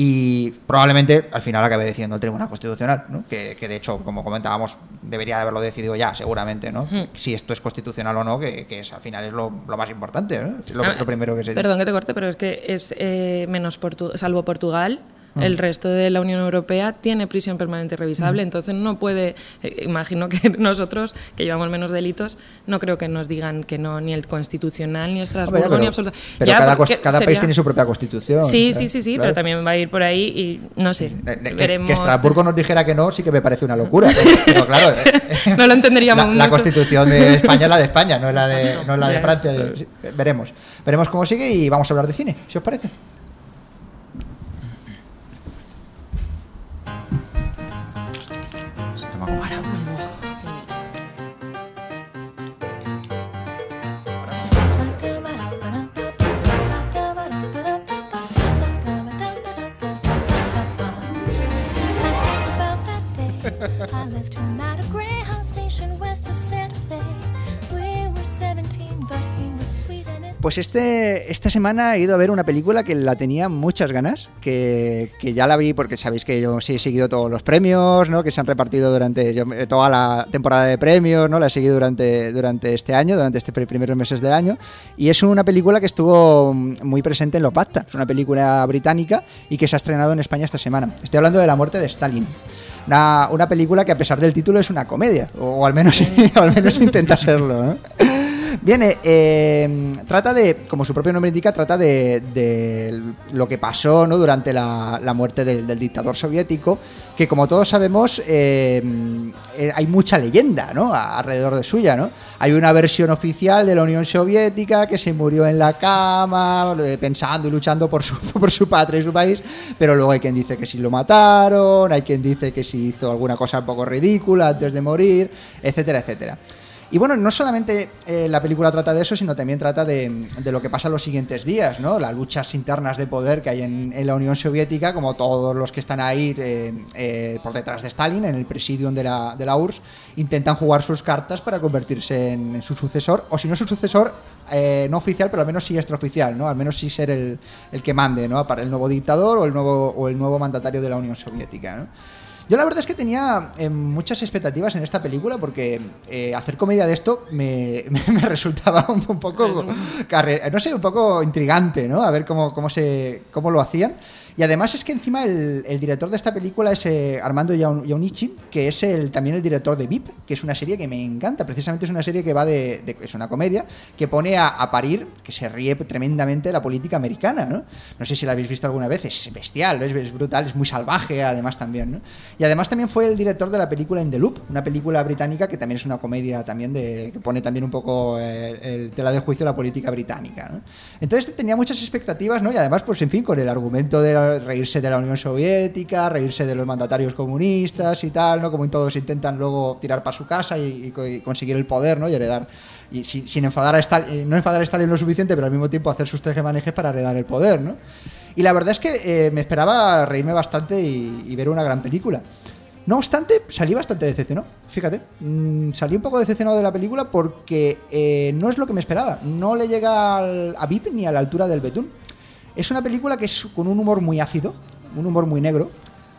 Y probablemente al final acabe decidiendo el Tribunal Constitucional, ¿no? que, que de hecho, como comentábamos, debería de haberlo decidido ya, seguramente, ¿no? Si esto es constitucional o no, que, que es, al final es lo, lo más importante, ¿no? Es lo, Ah, lo primero que se dice. Perdón que te corte, pero es que es eh, menos Portu- salvo Portugal. Ah. El resto de la Unión Europea tiene prisión permanente revisable, entonces no puede, eh, imagino que nosotros, que llevamos menos delitos, no creo que nos digan que no, ni el Constitucional, ni Estrasburgo, ya, pero ni absoluto. pero Ya, cada, país tiene su propia constitución. Sí, ¿eh? sí, sí, sí, pero también va a ir por ahí y no sé, Eh, eh, que- veremos. Que Estrasburgo nos dijera que no, sí que me parece una locura. Pero, claro, No lo entenderíamos La, la constitución de España es la de España, no es la de, no es la de. Francia. Veremos. Veremos cómo sigue y vamos a hablar de cine, si os parece. Pues este, esta semana he ido a ver una película que la tenía muchas ganas, que, que ya la vi porque sabéis que yo sí he seguido todos los premios, ¿no? que se han repartido durante yo- eh, toda la temporada de premios, ¿no? la he seguido durante, durante este año, durante estos primeros meses del año, y es una película que estuvo mm, muy presente en Lo Pacta, es una película británica y que se ha estrenado en España esta semana. Estoy hablando de La muerte de Stalin. Una, una película que a pesar del título es una comedia, o, al menos, o al menos intenta serlo. ¿no? Viene, eh, trata de, como su propio nombre indica, trata de, lo que pasó ¿no? durante la, muerte del, dictador soviético, que como todos sabemos eh, eh, hay mucha leyenda ¿no? Alrededor de suya. ¿no? Hay una versión oficial de la Unión Soviética que se murió en la cama, pensando y luchando por su, por su patria y su país, pero luego hay quien dice que sí lo mataron, hay quien dice que sí hizo alguna cosa un poco ridícula antes de morir, etcétera, etcétera. Y bueno, no solamente eh, la película trata de eso, sino también trata de, de lo que pasa los siguientes días, ¿no? Las luchas internas de poder que hay en, en la Unión Soviética, como todos los que están ahí eh, eh, por detrás de Stalin, en el presidium de la, de la URSS, intentan jugar sus cartas para convertirse en, en su sucesor, o si no su sucesor, eh, no oficial, pero al menos sí extraoficial, ¿no? Al menos sí ser el, el que mande, ¿no? Para el nuevo dictador o el nuevo, o el nuevo mandatario de la Unión Soviética, ¿no? Yo la verdad es que tenía eh, muchas expectativas en esta película porque eh, hacer comedia de esto me, me resultaba un, un poco, carre- no sé, un poco intrigante, ¿no? A ver cómo, cómo, se, cómo lo hacían. Y además es que encima el, el director de esta película es eh, Armando Iannucci, que es el, también el director de VIP, que es una serie que me encanta. Precisamente es una serie que va de, de- es una comedia que pone a, a parir, que se ríe tremendamente de la política americana, ¿no? No sé si la habéis visto alguna vez, es bestial, es, es brutal, es muy salvaje además también, ¿no? Y además también fue el director de la película In the Loop, una película británica que también es una comedia también de que pone también un poco eh, el tela de juicio la política británica, ¿no? Entonces tenía muchas expectativas, ¿no? Y además, pues en fin, con el argumento de reírse de la Unión Soviética, reírse de los mandatarios comunistas y tal, ¿no? Como todos intentan luego tirar para su casa y, y co- y conseguir el poder, ¿no? Y heredar. Y sin, enfadar a Stalin, no enfadar a Stalin lo suficiente, pero al mismo tiempo hacer sus tejemanejes para heredar el poder, ¿no? Y la verdad es que eh, me esperaba reírme bastante y, ver una gran película. No obstante, salí bastante decepcionado. Fíjate, mm, salí un poco decepcionado de la película porque eh, no es lo que me esperaba. No le llega a VIP ni a la altura del Betún. Es una película que es con un humor muy ácido, un humor muy negro.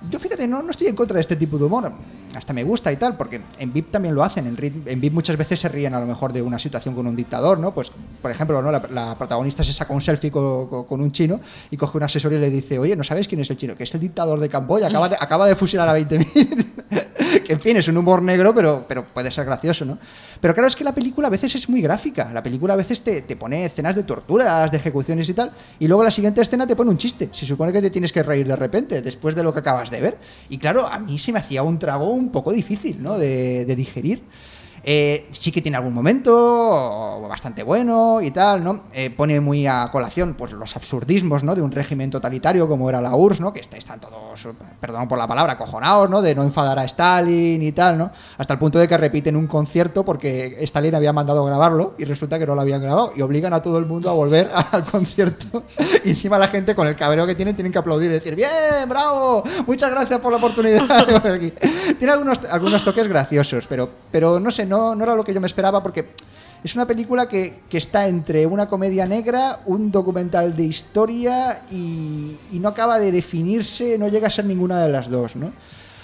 Yo fíjate, no, no estoy en contra de este tipo de humor. Hasta me gusta y tal, porque en VIP también lo hacen. En, en VIP muchas veces se ríen a lo mejor de una situación con un dictador, ¿no? Pues, por ejemplo, ¿no? la, la protagonista se saca un selfie co- co- con, un chino y coge un asesor y le dice, oye, ¿no sabes quién es el chino? Que es el dictador de Camboya, acaba de, acaba de fusilar a 20.000. que en fin, es un humor negro, pero, pero puede ser gracioso, ¿no? Pero claro, es que la película a veces es muy gráfica. La película a veces te, te pone escenas de torturas, de ejecuciones y tal, y luego la siguiente escena te pone un chiste. Se supone que te tienes que reír de repente, después de lo que acabas de ver. Y claro, a mí se me hacía un trago un poco difícil, ¿no? De, de digerir. Eh, sí que tiene algún momento bastante bueno y tal, ¿no? Eh, pone muy a colación pues los absurdismos, ¿no? De un régimen totalitario como era la URSS, ¿no? Que est- están todos, perdón por la palabra, acojonados, ¿no? De no enfadar a Stalin y tal, ¿no? Hasta el punto de que repiten un concierto porque Stalin había mandado grabarlo y resulta que no lo habían grabado y obligan a todo el mundo a volver al concierto. Y encima la gente con el cabreo que tienen tienen que aplaudir y decir, bien, bravo, muchas gracias por la oportunidad. de volver aquí". Tiene algunos, algunos toques graciosos, pero, pero no sé, no, no era lo que yo me esperaba porque es una película que, que está entre una comedia negra, un documental de historia y, no acaba de definirse, no llega a ser ninguna de las dos, ¿no?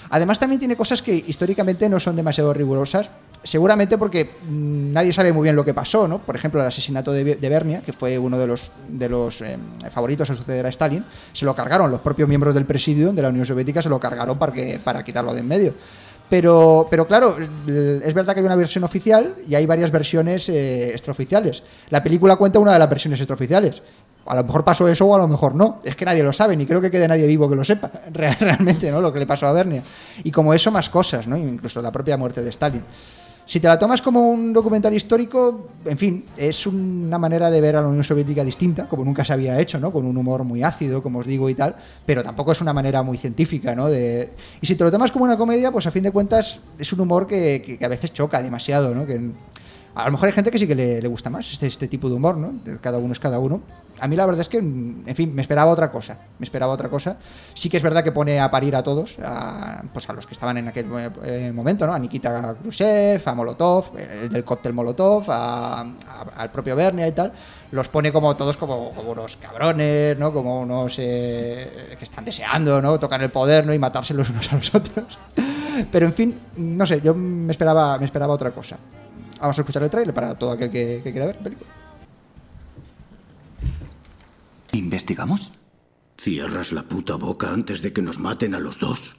Además también tiene cosas que históricamente no son demasiado rigurosas, seguramente porque mm, nadie sabe muy bien lo que pasó, ¿no? Por ejemplo, el asesinato de, Be- de Bernia, que fue uno de los, de los eh, favoritos a suceder a Stalin, se lo cargaron los propios miembros del presidium de la Unión Soviética, se lo cargaron para, que, para quitarlo de en medio. Pero, pero claro, es verdad que hay una versión oficial y hay varias versiones eh, extraoficiales. La película cuenta una de las versiones extraoficiales. A lo mejor pasó eso o a lo mejor no. Es que nadie lo sabe, ni creo que quede nadie vivo que lo sepa real- realmente, ¿no? Lo que le pasó a Bernia. Y como eso, más cosas, ¿no? Incluso la propia muerte de Stalin. Si te la tomas como un documental histórico, en fin, es una manera de ver a la Unión Soviética distinta, como nunca se había hecho, ¿no? Con un humor muy ácido, como os digo y tal, pero tampoco es una manera muy científica, ¿no? De... Y si te lo tomas como una comedia, pues a fin de cuentas es un humor que, que- a veces choca demasiado, ¿no? A lo mejor hay gente que sí que le, gusta más este, este tipo de humor, ¿no? Cada uno es cada uno. A mí la verdad es que, en fin, me esperaba otra cosa. Me esperaba otra cosa. Sí que es verdad que pone a parir a todos, a, pues a los que estaban en aquel eh, momento, ¿no? A Nikita Khrushchev, a Molotov, el del cóctel Molotov, a- al propio Bernia y tal. Los pone como todos como, como unos cabrones, ¿no? Como unos eh, que están deseando, ¿no? Tocar el poder, ¿no? Y matarse los unos a los otros. Pero en fin, no sé, yo me esperaba, me esperaba otra cosa. Vamos a escuchar el trailer para todo aquel que, que quiera ver la película. ¿Investigamos? ¿Cierras la puta boca antes de que nos maten a los dos?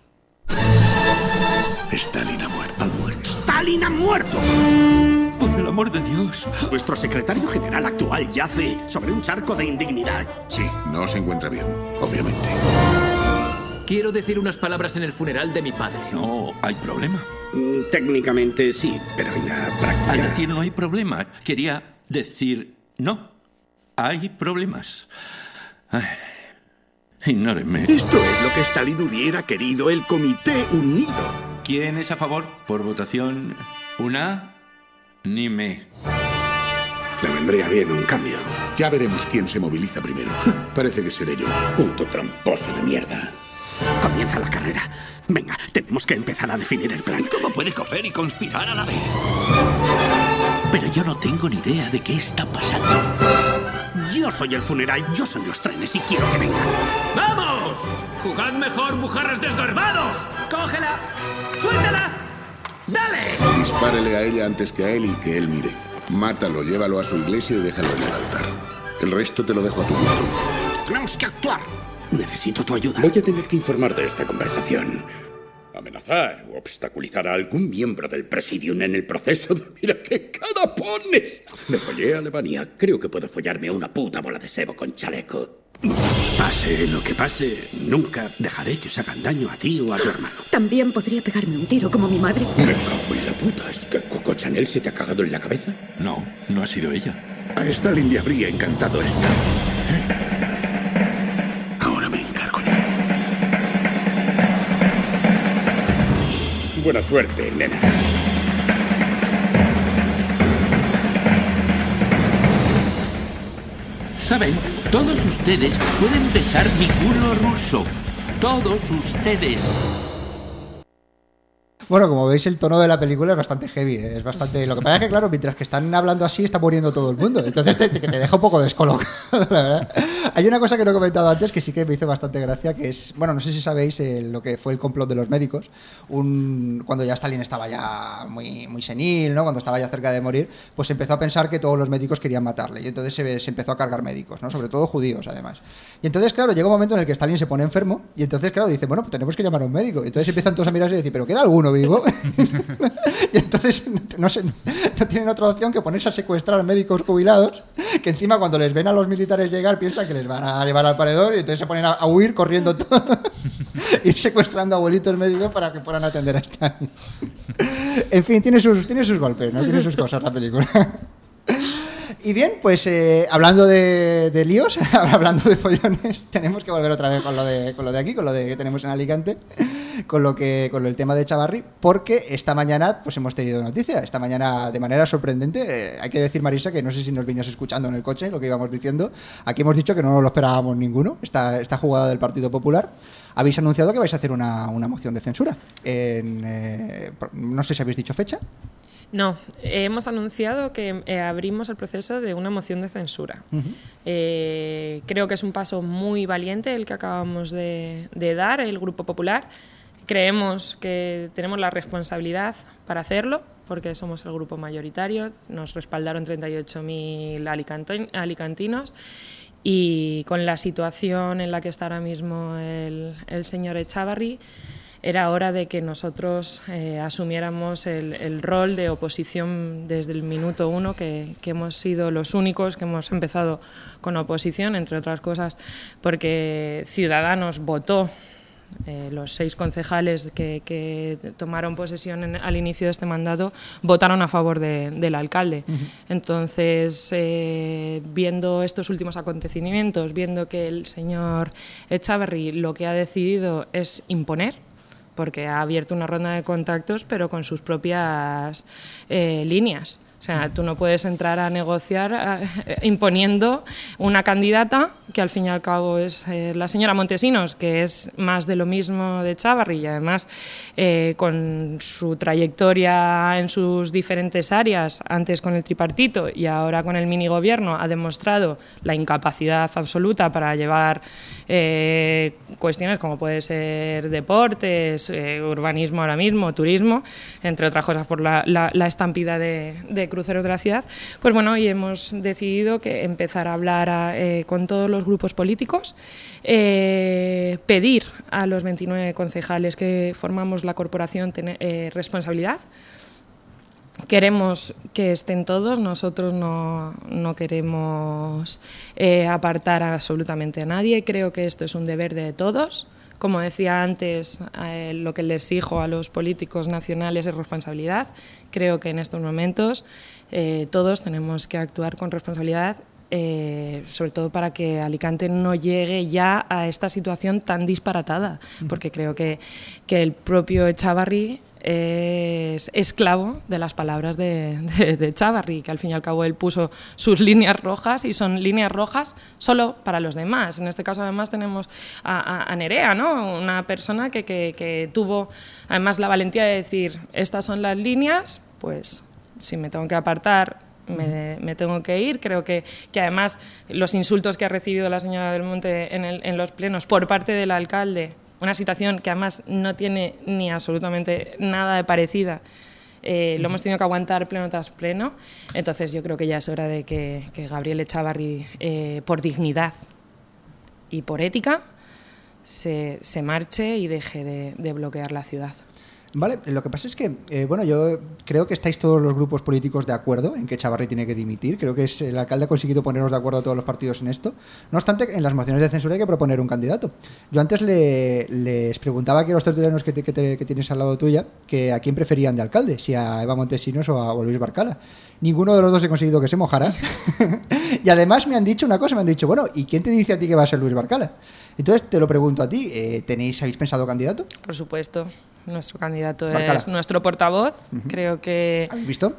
Stalin ha muerto. Ha muerto. ¡Stalin ha muerto! Por el amor de Dios. Nuestro secretario general actual yace sobre un charco de indignidad. Sí, no se encuentra bien, obviamente. Quiero decir unas palabras en el funeral de mi padre. No, hay problema. Mm, Técnicamente sí, pero en la práctica... Al decir no hay problema, quería decir no. Hay problemas. Ay, ignórenme. Esto es lo que Stalin hubiera querido, el Comité Unido. ¿Quién es a favor? Por votación unánime. Le vendría bien un cambio. Ya veremos quién se moviliza primero. Parece que seré yo. Puto tramposo de mierda. Comienza la carrera. Venga, tenemos que empezar a definir el plan. ¿Cómo puede correr y conspirar a la vez? Pero yo no tengo ni idea de qué está pasando. Yo soy el funeral, yo soy los trenes y quiero que vengan. ¡Vamos! ¡Jugad mejor, bujarras desgarbados! ¡Cógela! ¡Suéltala! ¡Dale! Dispárele a ella antes que a él y que él mire. Mátalo, llévalo a su iglesia y déjalo en el altar. El resto te lo dejo a tu gusto. Tenemos que actuar. Necesito tu ayuda. Voy a tener que informar de esta conversación. Amenazar o obstaculizar a algún miembro del Presidium en el proceso de... Mira qué cara pones. Me follé a Alemania. Creo que puedo follarme a una puta bola de sebo con chaleco. Pase lo que pase, nunca dejaré que os hagan daño a ti o a tu hermano. También podría pegarme un tiro como mi madre. Me cago en la puta. ¿Es que Coco Chanel se te ha cagado en la cabeza? No, no ha sido ella. A Stalin le habría encantado esta. Buena suerte, nena. ¿Saben? Todos ustedes pueden besar mi culo ruso. Todos ustedes. Bueno, como veis, el tono de la película es bastante heavy. ¿eh? Es bastante. Lo que pasa es que, claro, mientras que están hablando así, está muriendo todo el mundo. Entonces te, te, deja un poco descolocado, la verdad. Hay una cosa que no he comentado antes que sí que me hizo bastante gracia, que es. Bueno, no sé si sabéis eh, lo que fue el complot de los médicos. Cuando ya Stalin estaba ya muy, muy senil, ¿no? Cuando estaba ya cerca de morir, pues empezó a pensar que todos los médicos querían matarle. Y entonces se, se empezó a cargar médicos, ¿no? Sobre todo judíos, además. Y entonces, claro, llega un momento en el que Stalin se pone enfermo. Y entonces, claro, dice, bueno, pues tenemos que llamar a un médico. Y entonces empiezan todos a mirarse y decir, ¿pero queda alguno vivo? y entonces no, sé, no tienen otra opción que ponerse a secuestrar médicos jubilados, que encima cuando les ven a los militares llegar piensan que les van a llevar al paredor y entonces se ponen a, huir corriendo todo, ir secuestrando abuelitos médicos para que puedan atender a Stalin. en fin, tiene sus, tiene sus golpes, ¿no? tiene sus cosas la película. Y bien, pues eh, hablando de, de líos, hablando de follones, tenemos que volver otra vez con lo de, con lo de aquí, con lo de que tenemos en Alicante, con lo que con el tema de Chavarri, porque esta mañana pues hemos tenido noticia, esta mañana de manera sorprendente, eh, hay que decir Marisa que no sé si nos vienes escuchando en el coche lo que íbamos diciendo, aquí hemos dicho que no lo esperábamos ninguno, esta, jugada del Partido Popular, habéis anunciado que vais a hacer una, una moción de censura, en, eh, no sé si habéis dicho fecha. No, hemos anunciado que eh, abrimos el proceso de una moción de censura. Uh -huh. eh, creo que es un paso muy valiente el que acabamos de, de, dar, el Grupo Popular. Creemos que tenemos la responsabilidad para hacerlo, porque somos el grupo mayoritario. Nos respaldaron 38.000 alicantin alicantinos. Y con la situación en la que está ahora mismo el, el señor Echavarri, era hora de que nosotros eh, asumiéramos el, el, rol de oposición desde el minuto uno, que, que, hemos sido los únicos que hemos empezado con oposición, entre otras cosas, porque Ciudadanos votó. Eh, los seis concejales que, que tomaron posesión en, al inicio de este mandato votaron a favor de, del alcalde. Uh -huh. Entonces, eh, viendo estos últimos acontecimientos, viendo que el señor Echavarri lo que ha decidido es imponer, porque ha abierto una ronda de contactos, pero con sus propias eh, líneas. O sea, tú no puedes entrar a negociar eh, imponiendo una candidata que al fin y al cabo es eh, la señora Montesinos, que es más de lo mismo de Chavarri y además eh, con su trayectoria en sus diferentes áreas, antes con el tripartito y ahora con el minigobierno, ha demostrado la incapacidad absoluta para llevar cuestiones como puede ser deportes, urbanismo ahora mismo, turismo, entre otras cosas por la, estampida de cruceros de la ciudad, pues bueno, hoy hemos decidido que empezar a hablar a, eh, con todos los grupos políticos, eh, pedir a los 29 concejales que formamos la corporación tener, eh, responsabilidad. Queremos que estén todos, nosotros no, no queremos eh, apartar absolutamente a nadie, creo que esto es un deber de todos. Como decía antes, eh, lo que les exijo a los políticos nacionales es responsabilidad. Creo que en estos momentos eh, todos tenemos que actuar con responsabilidad, eh, sobre todo para que Alicante no llegue ya a esta situación tan disparatada, porque creo que, que el propio Echavarri es esclavo de las palabras de, de, Chavarri, que al fin y al cabo él puso sus líneas rojas y son líneas rojas solo para los demás. En este caso además tenemos a, Nerea, ¿no? una persona que, que, tuvo además la valentía de decir, estas son las líneas, pues si me tengo que apartar me, tengo que ir. Creo que, que, además los insultos que ha recibido la señora Belmonte en, el, en los plenos por parte del alcalde una situación que además no tiene ni absolutamente nada de parecida. Eh, lo hemos tenido que aguantar pleno tras pleno. Entonces yo creo que ya es hora de que, que Gabriel Echavarri, eh, por dignidad y por ética, se, se marche y deje de, de bloquear la ciudad. Vale, lo que pasa es que, eh, bueno, yo creo que estáis todos los grupos políticos de acuerdo en que Chavarri tiene que dimitir. Creo que es, el alcalde ha conseguido ponernos de acuerdo a todos los partidos en esto. No obstante, en las mociones de censura hay que proponer un candidato. Yo antes le- les preguntaba aquí a los tertulianos que, te- que te- tienes al lado tuya que a quién preferían de alcalde, si a Eva Montesinos o a, o a Luis Barcala. Ninguno de los dos he conseguido que se mojara. y además me han dicho una cosa, me han dicho, bueno, ¿y quién te dice a ti que va a ser Luis Barcala? Entonces te lo pregunto a ti, eh, ¿tenéis, habéis pensado candidato? Por supuesto, nuestro candidato es nuestro portavoz. Creo que. ¿Habéis visto?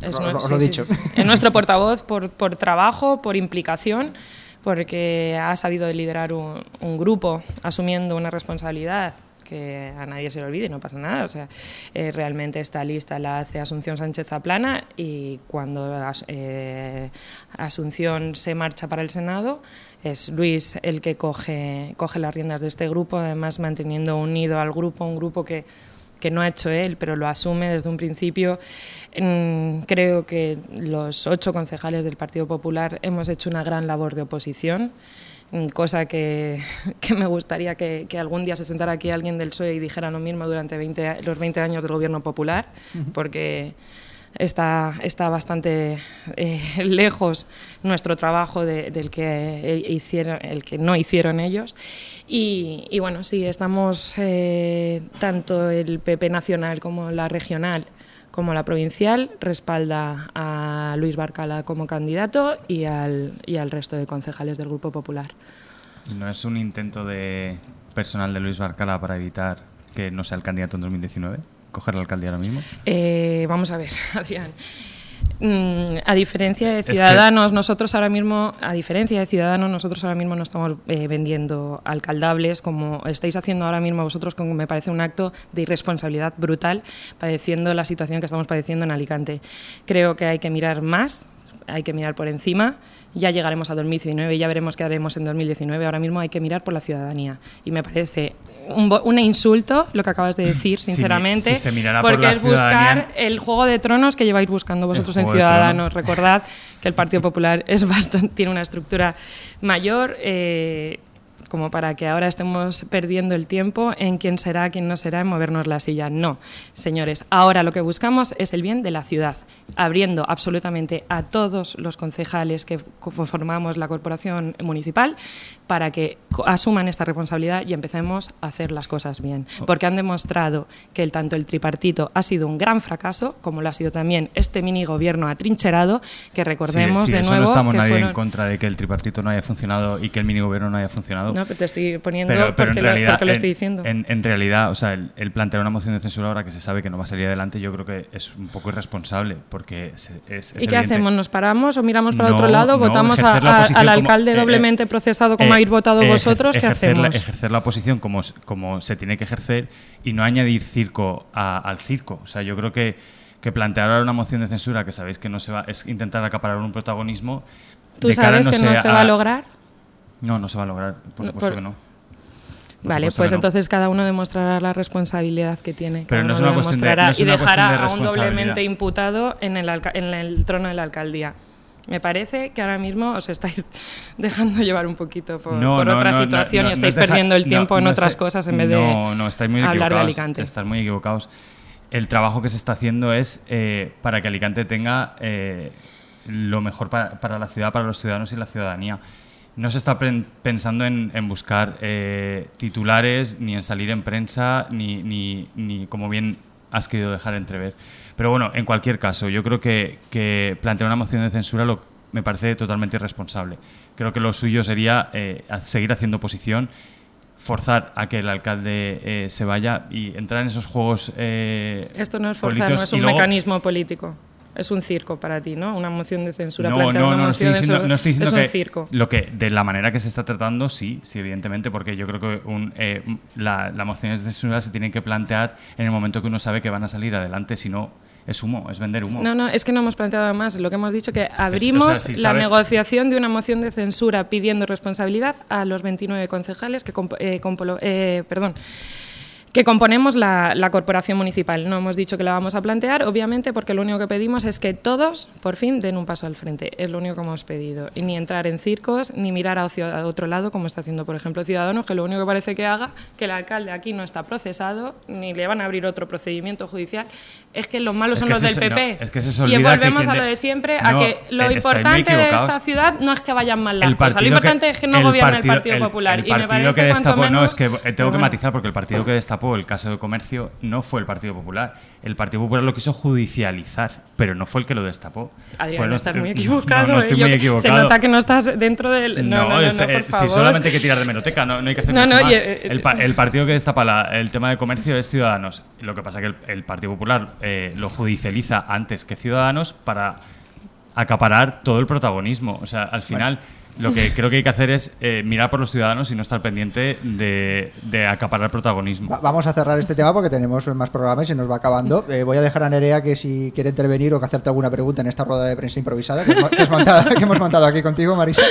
Es sí, lo he dicho. sí, sí. Es nuestro portavoz por, por trabajo, por implicación, porque ha sabido liderar un, un grupo asumiendo una responsabilidad que a nadie se le olvide, no pasa nada. O sea, eh, realmente esta lista la hace Asunción Sánchez Zaplana y cuando As- eh, Asunción se marcha para el Senado es Luis el que coge, coge las riendas de este grupo, además manteniendo unido al grupo, un grupo que que no ha hecho él, pero lo asume desde un principio. Mm, creo que los ocho concejales del Partido Popular hemos hecho una gran labor de oposición, cosa que, que me gustaría que, que algún día se sentara aquí alguien del PSOE y dijera lo mismo durante 20 a- los 20 años del Gobierno Popular, porque está, está bastante eh, lejos nuestro trabajo de- del que hicieron, el que no hicieron ellos. Y, y bueno, sí, estamos eh, tanto el PP nacional como la regional como la provincial respalda a Luis Barcala como candidato y al, y al resto de concejales del Grupo Popular. ¿No es un intento de personal de Luis Barcala para evitar que no sea el candidato en 2019? ¿Coger la alcaldía ahora mismo? Eh, vamos a ver, Adrián. Mm, a diferencia de que- Ciudadanos, nosotros ahora mismo, a diferencia de Ciudadanos, nosotros ahora mismo no estamos eh, vendiendo alcaldables como estáis haciendo ahora mismo vosotros, como me parece un acto de irresponsabilidad brutal, padeciendo la situación que estamos padeciendo en Alicante. Creo que hay que mirar más, hay que mirar por encima. Ya llegaremos a 2019 y ya veremos qué haremos en 2019. Ahora mismo hay que mirar por la ciudadanía. Y me parece un, un insulto lo que acabas de decir, sinceramente, si por porque es buscar el juego de tronos que lleváis buscando vosotros en Ciudadanos. Recordad que el Partido Popular es bastante, tiene una estructura mayor. eh, como para que ahora estemos perdiendo el tiempo en quién será, quién no será, en movernos la silla. No, señores, ahora lo que buscamos es el bien de la ciudad, abriendo absolutamente a todos los concejales que formamos la corporación municipal para que asuman esta responsabilidad y empecemos a hacer las cosas bien. Porque han demostrado que el, tanto el tripartito ha sido un gran fracaso, como lo ha sido también este mini gobierno atrincherado, que recordemos Sí, sí, de eso nuevo no estamos que nadie fueron... en contra de que el tripartito no haya funcionado y que el minigobierno no haya funcionado. No, pero te estoy poniendo Pero, pero porque, en lo, realidad, porque lo estoy diciendo. En, en realidad, o sea, el, el plantear una moción de censura ahora que se sabe que no va a salir adelante, yo creo que es un poco irresponsable, porque es, es ¿Y qué evidente- hacemos? ¿Nos paramos o miramos para No, otro lado? no, ¿Votamos a- ejercer la a- oposición al alcalde eh, doblemente eh, procesado como eh, habéis votado vosotros? ¿Qué la- hacemos? ejercer la oposición como, como se tiene que ejercer y no añadir circo a- al circo. O sea, yo creo que, que plantear ahora una moción de censura que sabéis que no se va es intentar acaparar un protagonismo. ¿Tú sabes que no se va a lograr? No, no se va a lograr, por supuesto por- que no. Por Vale, pues no. entonces cada uno demostrará la responsabilidad que tiene. Pero no es una cuestión de- demostrará no es y una dejará de a un doblemente imputado en el, en el trono de la alcaldía. Me parece que ahora mismo os estáis dejando llevar un poquito por, No, por no, otra no, situación y estáis perdiendo el tiempo en otras sé- cosas en vez de no, no, estáis muy hablar de Alicante. Estáis muy equivocados. El trabajo que se está haciendo es eh, para que Alicante tenga eh, lo mejor para, para la ciudad, para los ciudadanos y la ciudadanía. No se está pen- pensando en, en buscar eh, titulares, ni en salir en prensa, ni, ni, ni como bien has querido dejar entrever. Pero bueno, en cualquier caso, yo creo que, que plantear una moción de censura lo, me parece totalmente irresponsable. Creo que lo suyo sería eh, seguir haciendo oposición, forzar a que el alcalde eh, se vaya y entrar en esos juegos. eh, Esto no es forzar, no es un luego- mecanismo político. Es un circo para ti, ¿no? Una moción de censura. No, no, una no, no estoy de no estoy diciendo es un que circo. lo que de la manera que se está tratando sí, sí evidentemente, porque yo creo que un, eh, la, la moción de censura se tiene que plantear en el momento que uno sabe que van a salir adelante, si no es humo, es vender humo. No, no, es que no hemos planteado más. Lo que hemos dicho que abrimos si la sabes- negociación de una moción de censura pidiendo responsabilidad a los 29 concejales que, compo- eh, eh, perdón, que componemos la, la corporación municipal. No hemos dicho que la vamos a plantear, obviamente, porque lo único que pedimos es que todos, por fin, den un paso al frente. Es lo único que hemos pedido. Y ni entrar en circos, ni mirar a, otro lado, como está haciendo, por ejemplo, Ciudadanos, que lo único que parece que haga, que el alcalde aquí no está procesado, ni le van a abrir otro procedimiento judicial, es que los malos Es son que los se- del PP. no, es que se y que volvemos quien a lo de- siempre, No, a que lo eh, muy importante de esta ciudad no es que vayan mal las El cosas, lo partido importante es que no el gobierna el Partido el- Popular. el y me partido parece que destapó, no, menos- es que eh, tengo que bueno. matizar porque el partido que destapó el caso de comercio no fue el Partido Popular. El Partido Popular lo quiso judicializar, pero no fue el que lo destapó. Adrián, Fue no estás muy no, equivocado. No, eh. estoy muy equivocado. Se nota que no estás dentro del. No, no, no, es- no, eh, por si favor. solamente hay que tirar de meroteca, no, no hay que hacer mucho más. eh, el, pa- el partido que destapa la- el tema de comercio es Ciudadanos. Lo que pasa es que el, el Partido Popular eh, lo judicializa antes que Ciudadanos para acaparar todo el protagonismo. O sea, al final lo que creo que hay que hacer es eh, mirar por los ciudadanos y no estar pendiente de, de acaparar protagonismo. Va- Vamos a cerrar este tema porque tenemos más programas y se nos va acabando. Eh, voy a dejar a Nerea que si quiere intervenir o que hacerte alguna pregunta en esta rueda de prensa improvisada que, hemos- que que hemos montado aquí contigo, Marisa.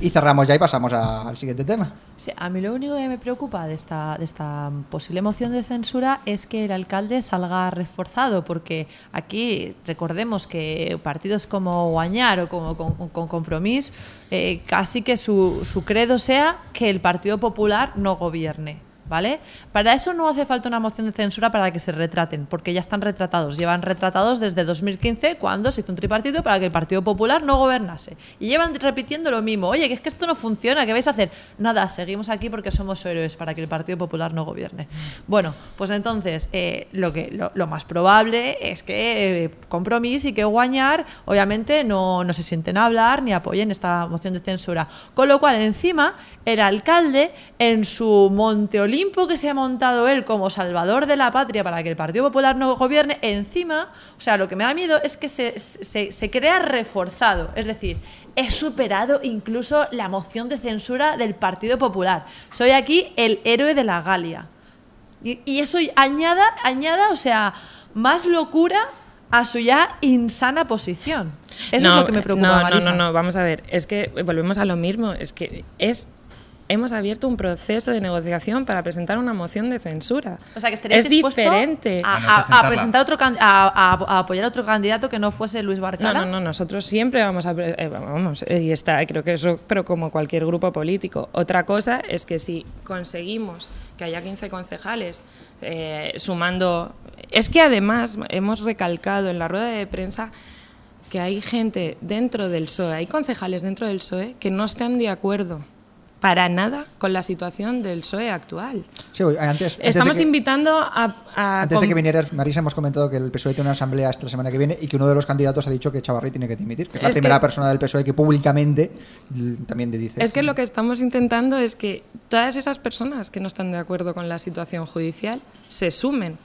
Y cerramos ya y pasamos al siguiente tema. A mí lo único que me preocupa de esta, de esta posible moción de censura es que el alcalde salga reforzado, porque aquí recordemos que partidos como Guañar o como con, con Compromís, eh, casi que su, su credo sea que el Partido Popular no gobierne. ¿Vale? Para eso no hace falta una moción de censura para que se retraten, porque ya están retratados. Llevan retratados desde 2015, cuando se hizo un tripartito para que el Partido Popular no gobernase. Y llevan repitiendo lo mismo. Oye, que es que esto no funciona, ¿qué vais a hacer? Nada, seguimos aquí porque somos héroes para que el Partido Popular no gobierne. Bueno, pues entonces, eh, lo, que, lo, más probable es que eh, Compromís y que Guañar, obviamente, no, no se sienten a hablar ni apoyen esta moción de censura. Con lo cual, encima, el alcalde, en su Monte Olimpo que se ha montado él como salvador de la patria para que el Partido Popular no gobierne, encima, o sea, lo que me da miedo es que se, se, se crea reforzado. Es decir, he superado incluso la moción de censura del Partido Popular. Soy aquí el héroe de la Galia. Y, y eso añada, añada, o sea, más locura a su ya insana posición. Eso es lo que me preocupa, no, Marisa. No, no, no, vamos a ver. Es que volvemos a lo mismo. Es que es hemos abierto un proceso de negociación para presentar una moción de censura. O sea, que estarías es dispuesto diferente a, a- a presentar otro can- a, a- a apoyar a otro candidato que no fuese Luis Barcala. no, no, nosotros siempre vamos a... eh, vamos, eh, y está, creo que eso, pero como cualquier grupo político. Otra cosa es que si conseguimos que haya 15 concejales eh, sumando... Es que además hemos recalcado en la rueda de prensa que hay gente dentro del PSOE, hay concejales dentro del PSOE que no están de acuerdo para nada con la situación del PSOE actual. Sí, antes, antes Estamos que- invitando a... a Antes de que vinieras, Marisa, hemos comentado que el PSOE tiene una asamblea esta semana que viene y que uno de los candidatos ha dicho que Chavarri tiene que dimitir, que es la Es que- primera persona del PSOE que públicamente también te dice. Es que lo que estamos intentando es que todas esas personas que no están de acuerdo con la situación judicial se sumen.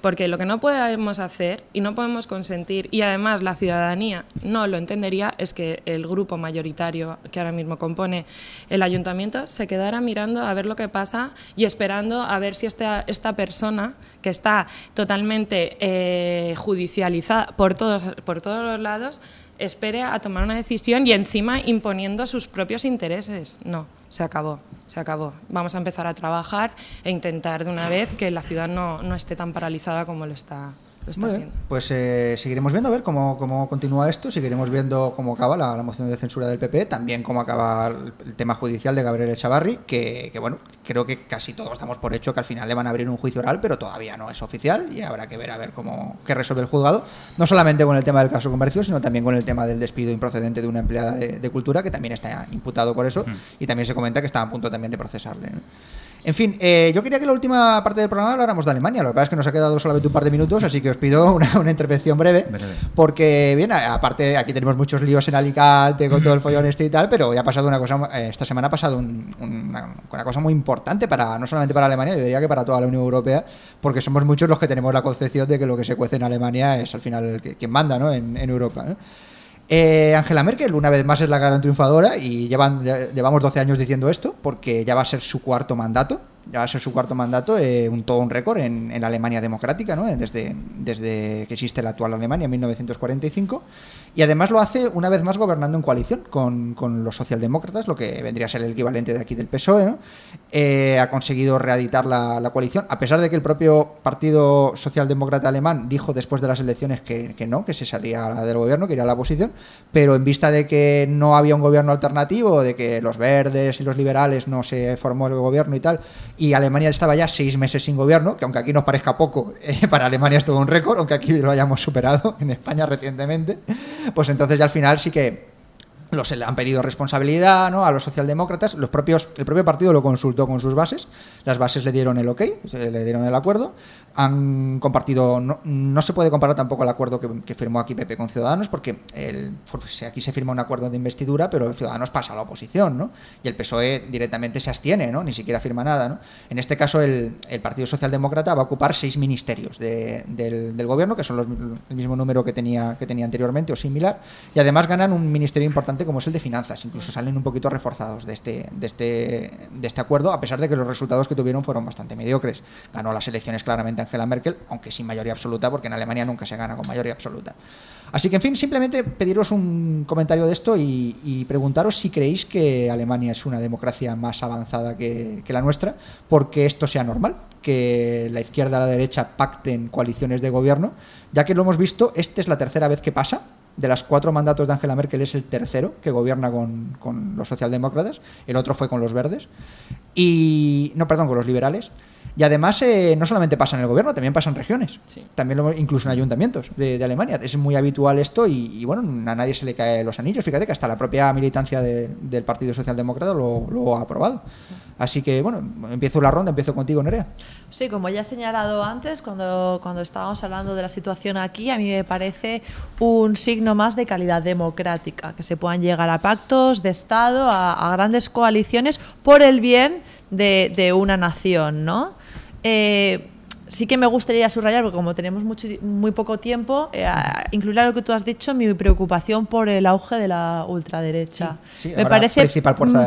Porque lo que no podemos hacer y no podemos consentir, y además la ciudadanía no lo entendería, es que el grupo mayoritario que ahora mismo compone el ayuntamiento se quedara mirando a ver lo que pasa y esperando a ver si esta, esta persona, que está totalmente eh, judicializada por todos, por todos los lados, espere a tomar una decisión y encima imponiendo sus propios intereses. No, se acabó, se acabó. Vamos a empezar a trabajar e intentar de una vez que la ciudad no, no esté tan paralizada como lo está, lo está siendo. Pues eh, seguiremos viendo a ver cómo, cómo continúa esto, seguiremos viendo cómo acaba la, la moción de censura del PP, también cómo acaba el, el tema judicial de Gabriel Echavarri, que, que, bueno, creo que casi todos damos por hecho que al final le van a abrir un juicio oral, pero todavía no es oficial y habrá que ver a ver cómo qué resuelve el juzgado, no solamente con el tema del caso comercio, sino también con el tema del despido improcedente de una empleada de, de cultura, que también está imputado por eso, y también se comenta que está a punto también de procesarle. ¿no? En fin, eh, yo quería que la última parte del programa habláramos de Alemania. Lo que pasa es que nos ha quedado solamente un par de minutos, así que os pido una, una intervención breve. Porque, bien, aparte, aquí tenemos muchos líos en Alicante con todo el follón este y tal, pero ya ha pasado una cosa, eh, esta semana ha pasado un- una, una cosa muy importante para, no solamente para Alemania, yo diría que para toda la Unión Europea, porque somos muchos los que tenemos la concepción de que lo que se cuece en Alemania es al final quien manda ¿no? en, en Europa. ¿no? Eh, Angela Merkel, una vez más, es la gran triunfadora y llevan, llevamos 12 años diciendo esto porque ya va a ser su cuarto mandato. Ya va a ser su cuarto mandato, un, todo un récord en, en la Alemania democrática, ¿no? desde, desde que existe la actual Alemania, en 1945. Y además lo hace una vez más gobernando en coalición con, con los socialdemócratas, lo que vendría a ser el equivalente de aquí del PSOE. Eh, ha conseguido reeditar la, la coalición, a pesar de que el propio Partido Socialdemócrata Alemán dijo después de las elecciones que, que no, que se salía del gobierno, que iría a la oposición, pero en vista de que no había un gobierno alternativo, de que los verdes y los liberales no se formó el gobierno y tal, y Alemania estaba ya seis meses sin gobierno, que aunque aquí nos parezca poco, eh, para Alemania es todo un récord, aunque aquí lo hayamos superado en España recientemente, pues entonces ya al final sí que los han pedido responsabilidad ¿no? a los socialdemócratas. Los propios, el propio partido lo consultó con sus bases. Las bases le dieron el ok, le dieron el acuerdo. Han compartido. No, no se puede comparar tampoco el acuerdo que, firmó aquí Pepe con Ciudadanos, porque el, aquí se firma un acuerdo de investidura, pero Ciudadanos pasa a la oposición, ¿no? Y el PSOE directamente se abstiene, ¿no? Ni siquiera firma nada, ¿no? En este caso, el, el Partido Socialdemócrata va a ocupar seis ministerios de, del, del, gobierno, que son los, el mismo número que tenía, que tenía anteriormente o similar, y además ganan un ministerio importante como es el de finanzas. Incluso salen un poquito reforzados de este, este, de este acuerdo, a pesar de que los resultados que tuvieron fueron bastante mediocres. Ganó las elecciones claramente Angela Merkel, aunque sin mayoría absoluta, porque en Alemania nunca se gana con mayoría absoluta. Así que, en fin, simplemente pediros un comentario de esto y, y preguntaros si creéis que Alemania es una democracia más avanzada que, que la nuestra, porque esto sea normal, que la izquierda y la derecha pacten coaliciones de gobierno, ya que lo hemos visto, esta es la tercera vez que pasa, de las cuatro mandatos de Angela Merkel es el tercero que gobierna con, con, los socialdemócratas, el otro fue con los verdes, y no, perdón, con los liberales. Y además eh, no solamente pasa en el gobierno, también pasa en regiones, sí. también lo, incluso en ayuntamientos de, de, Alemania. Es muy habitual esto y, y, bueno, a nadie se le cae los anillos. Fíjate que hasta la propia militancia de, del Partido Socialdemócrata lo, lo ha aprobado. Así que, bueno, empiezo la ronda, empiezo contigo, Nerea. Sí, como ya he señalado antes, cuando, cuando estábamos hablando de la situación aquí, a mí me parece un signo más de calidad democrática, que se puedan llegar a pactos de Estado, a, a grandes coaliciones por el bien de, de una nación, ¿no? Eh, sí que me gustaría subrayar, porque como tenemos mucho, muy poco tiempo, eh, incluir a lo que tú has dicho, mi preocupación por el auge de la ultraderecha. Sí, sí, me parece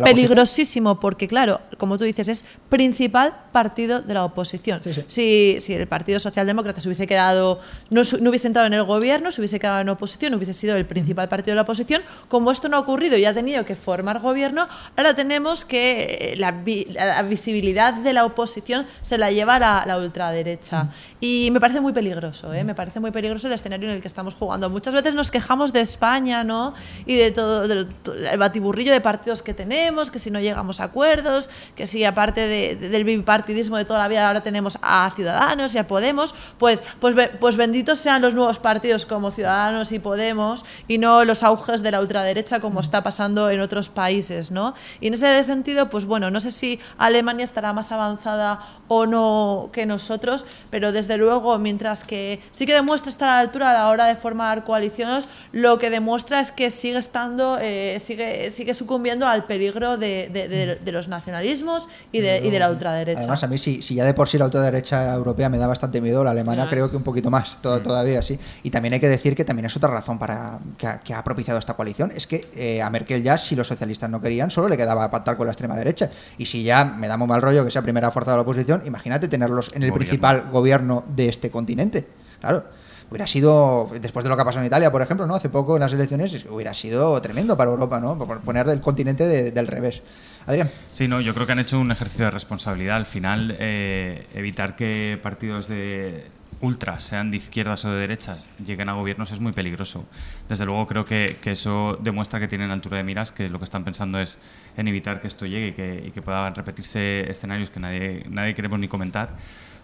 peligrosísimo, porque claro, como tú dices, es principal partido de la oposición. Sí, si, si, el Partido Socialdemócrata se hubiese quedado, no, no, hubiese entrado en el gobierno, se hubiese quedado en oposición, hubiese sido el principal partido de la oposición, como esto no ha ocurrido y ha tenido que formar gobierno, ahora tenemos que la, la visibilidad de la oposición se la lleva la, la ultraderecha. Derecha. Y me parece muy peligroso, ¿eh? me parece muy peligroso el escenario en el que estamos jugando. Muchas veces nos quejamos de España, ¿no? Y de todo de el batiburrillo de partidos que tenemos, que si no llegamos a acuerdos, que si aparte de, de, del bipartidismo de toda la vida ahora tenemos a Ciudadanos y a Podemos, pues, pues, pues benditos sean los nuevos partidos como Ciudadanos y Podemos y no los auges de la ultraderecha como está pasando en otros países, ¿no? Y en ese sentido, pues bueno, no sé si Alemania estará más avanzada o no que nosotros, pero desde luego, mientras que sí que demuestra estar a la altura a la hora de formar coaliciones, lo que demuestra es que sigue estando, eh, sigue, sigue sucumbiendo al peligro de, de, de, de los nacionalismos y de, y de, la ultraderecha. Además, a mí, si, si, ya de por sí la ultraderecha europea me da bastante miedo, la alemana creo que un poquito más, todo, todavía sí. Y también hay que decir que también es otra razón para que ha, que ha propiciado esta coalición, es que eh, a Merkel ya, si los socialistas no querían, solo le quedaba pactar con la extrema derecha. Y si ya me da muy mal rollo que sea primera fuerza de la oposición, imagínate tenerlos en el gobierno. principal gobierno de este continente. Claro, hubiera sido, después de lo que ha pasado en Italia, por ejemplo, ¿no? Hace poco en las elecciones, hubiera sido tremendo para Europa, ¿no? Por poner del continente de, del revés. Adrián. Sí, no, yo creo que han hecho un ejercicio de responsabilidad. Al final, eh, evitar que partidos de ultras, sean de izquierdas o de derechas, lleguen a gobiernos es muy peligroso. Desde luego creo que, que, eso demuestra que tienen altura de miras, que lo que están pensando es en evitar que esto llegue y que, y que puedan repetirse escenarios que nadie, nadie queremos ni comentar.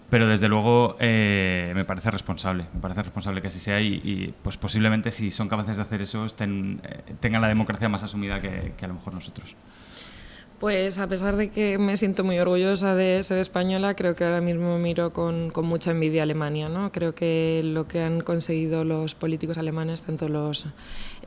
Pero desde luego eh, me parece responsable, me parece responsable que así sea y, y, pues posiblemente si son capaces de hacer eso estén, eh, tengan la democracia más asumida que, que a lo mejor nosotros. Pues a pesar de que me siento muy orgullosa de ser española, creo que ahora mismo miro con, mucha envidia a Alemania. ¿no? Creo que lo que han conseguido los políticos alemanes, tanto los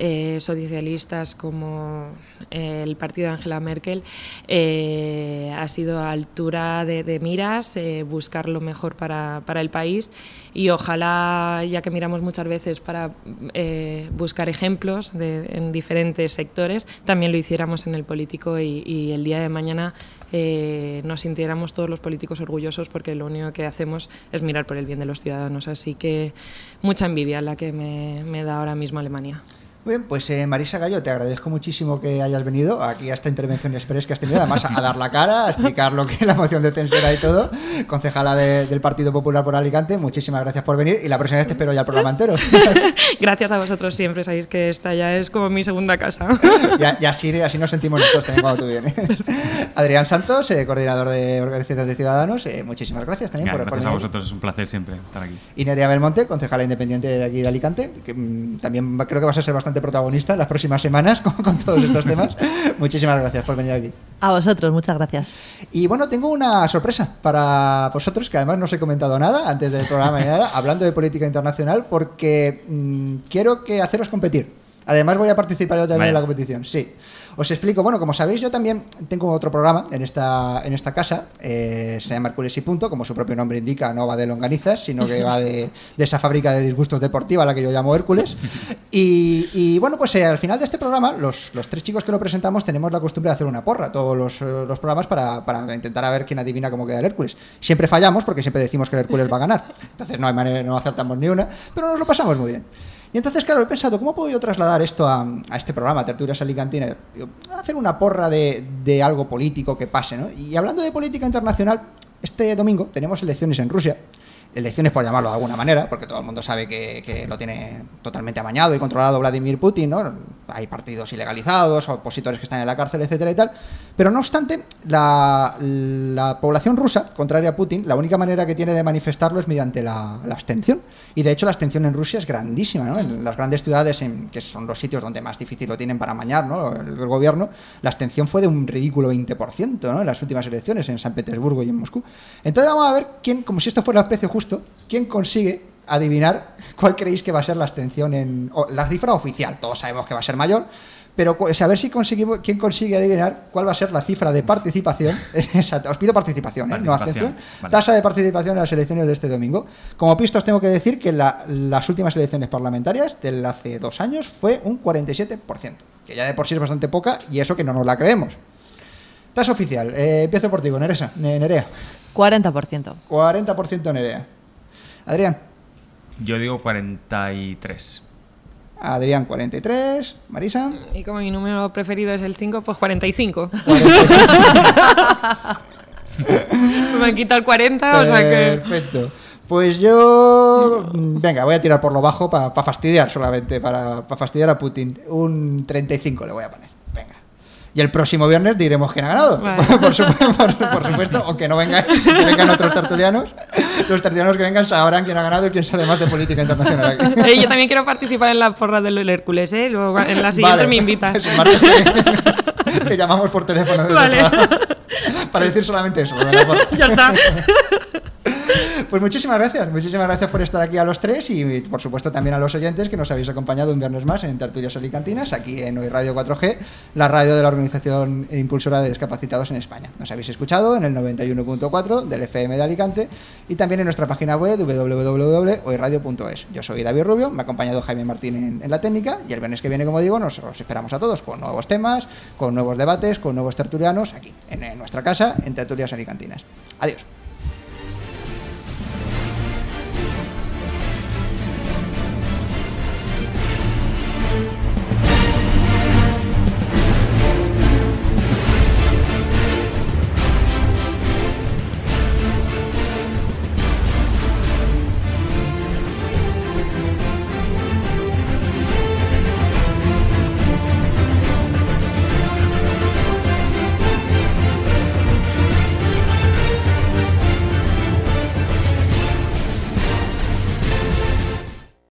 eh, socialistas como eh, el partido de Angela Merkel, eh, ha sido a altura de, de miras, eh, buscar lo mejor para, para, el país y ojalá, ya que miramos muchas veces para eh, buscar ejemplos de, en diferentes sectores, también lo hiciéramos en el político y, y el día de mañana eh, nos sintiéramos todos los políticos orgullosos porque lo único que hacemos es mirar por el bien de los ciudadanos. Así que mucha envidia la que me, me da ahora mismo Alemania. Muy bien, pues eh, Marisa Gallo, te agradezco muchísimo que hayas venido aquí a esta intervención express que has tenido, además a, dar la cara, a explicar lo que es la moción de censura y todo. Concejala de- del Partido Popular por Alicante, muchísimas gracias por venir y la próxima vez te espero ya el programa entero. Gracias a vosotros siempre, sabéis que esta ya es como mi segunda casa. y, y así, así nos sentimos nosotros también cuando tú vienes. Adrián Santos, eh, coordinador de Organizaciones de Ciudadanos, eh, muchísimas gracias también por, por Gracias a venir. vosotros, es un placer siempre estar aquí. Y Nerea Belmonte, concejala independiente de aquí de Alicante, que mm, también creo que vas a ser bastante protagonista en las próximas semanas con, con todos estos temas. Muchísimas gracias por venir aquí. A vosotros, muchas gracias. Y bueno, tengo una sorpresa para vosotros, que además no os he comentado nada antes del programa ni nada, hablando de política internacional, porque mm, quiero que haceros competir. Además voy a participar yo también en la competición, sí. Os explico, bueno, como sabéis, yo también tengo otro programa en esta, en esta casa, eh, se llama Hércules y Punto, como su propio nombre indica, no va de longanizas, sino que va de, de esa fábrica de disgustos deportiva a la que yo llamo Hércules. Y, y, bueno, pues eh, al final de este programa, los, los tres chicos que lo presentamos tenemos la costumbre de hacer una porra, todos los, eh, los programas, para, para intentar a ver quién adivina cómo queda el Hércules. Siempre fallamos porque siempre decimos que el Hércules va a ganar. Entonces no hay manera, no acertamos ni una, pero nos lo pasamos muy bien. Y entonces, claro, he pensado, ¿cómo puedo yo trasladar esto a, este programa, Tertulias Alicantinas? Digo, Hacer una porra de, de algo político que pase, ¿no? Y hablando de política internacional, este domingo tenemos elecciones en Rusia. Elecciones por llamarlo de alguna manera, porque todo el mundo sabe que, que lo tiene totalmente amañado y controlado Vladimir Putin, ¿no? Hay partidos ilegalizados, opositores que están en la cárcel, etcétera y tal. Pero no obstante, la, la población rusa, contraria a Putin, la única manera que tiene de manifestarlo es mediante la, la abstención. Y de hecho la abstención en Rusia es grandísima, ¿no? En las grandes ciudades, en, que son los sitios donde más difícil lo tienen para amañar, ¿no? El, el gobierno, la abstención fue de un ridículo 20%, ¿no? En las últimas elecciones, en San Petersburgo y en Moscú. Entonces vamos a ver quién, como si esto fuera el precio justo, quién consigue adivinar cuál creéis que va a ser la abstención en o la cifra oficial. Todos sabemos que va a ser mayor, pero cu- saber si conseguimos quién consigue adivinar cuál va a ser la cifra de participación. Exacto, os pido participación, ¿eh? no abstención. vale. Tasa de participación en las elecciones de este domingo. Como pista os tengo que decir que la- las últimas elecciones parlamentarias del hace dos años fue un 47%, que ya de por sí es bastante poca y eso que no nos la creemos. Tasa oficial. Eh, empiezo por ti, con Neresa, Ne- Nerea. 40%. 40% Nerea. Adrián. Yo digo 43. Adrián 43, Marisa. Y como mi número preferido es el 5, pues 45. Me han quitado el 40, o sea que... Perfecto. Pues yo. mm, Venga, voy a tirar por lo bajo para fastidiar solamente, para fastidiar a Putin. Un 35 le voy a poner. Y el próximo viernes diremos quién ha ganado. Vale. Por, su- por- por supuesto, aunque no vengan, que vengan otros tertulianos. Los tertulianos que vengan sabrán quién ha ganado y quién sabe más de política internacional aquí. Eh, yo también quiero participar en la porra del Hércules, ¿eh? Luego en la siguiente Vale. me invitas. Que, que llamamos por teléfono. Vale. programa. Para decir solamente eso. Ya está. Pues muchísimas gracias, muchísimas gracias por estar aquí a los tres y por supuesto también a los oyentes que nos habéis acompañado un viernes más en Tertulias Alicantinas, aquí en Hoy Radio 4G, la radio de la Organización Impulsora de Discapacitados en España. Nos habéis escuchado en el 91.4 del FM de Alicante y también en nuestra página web www.hoyradio.es. Yo soy David Rubio, me ha acompañado Jaime Martín en, la técnica y el viernes que viene, como digo, nos os esperamos a todos con nuevos temas, con nuevos debates, con nuevos tertulianos aquí en, en nuestra casa, en Tertulias Alicantinas. Adiós.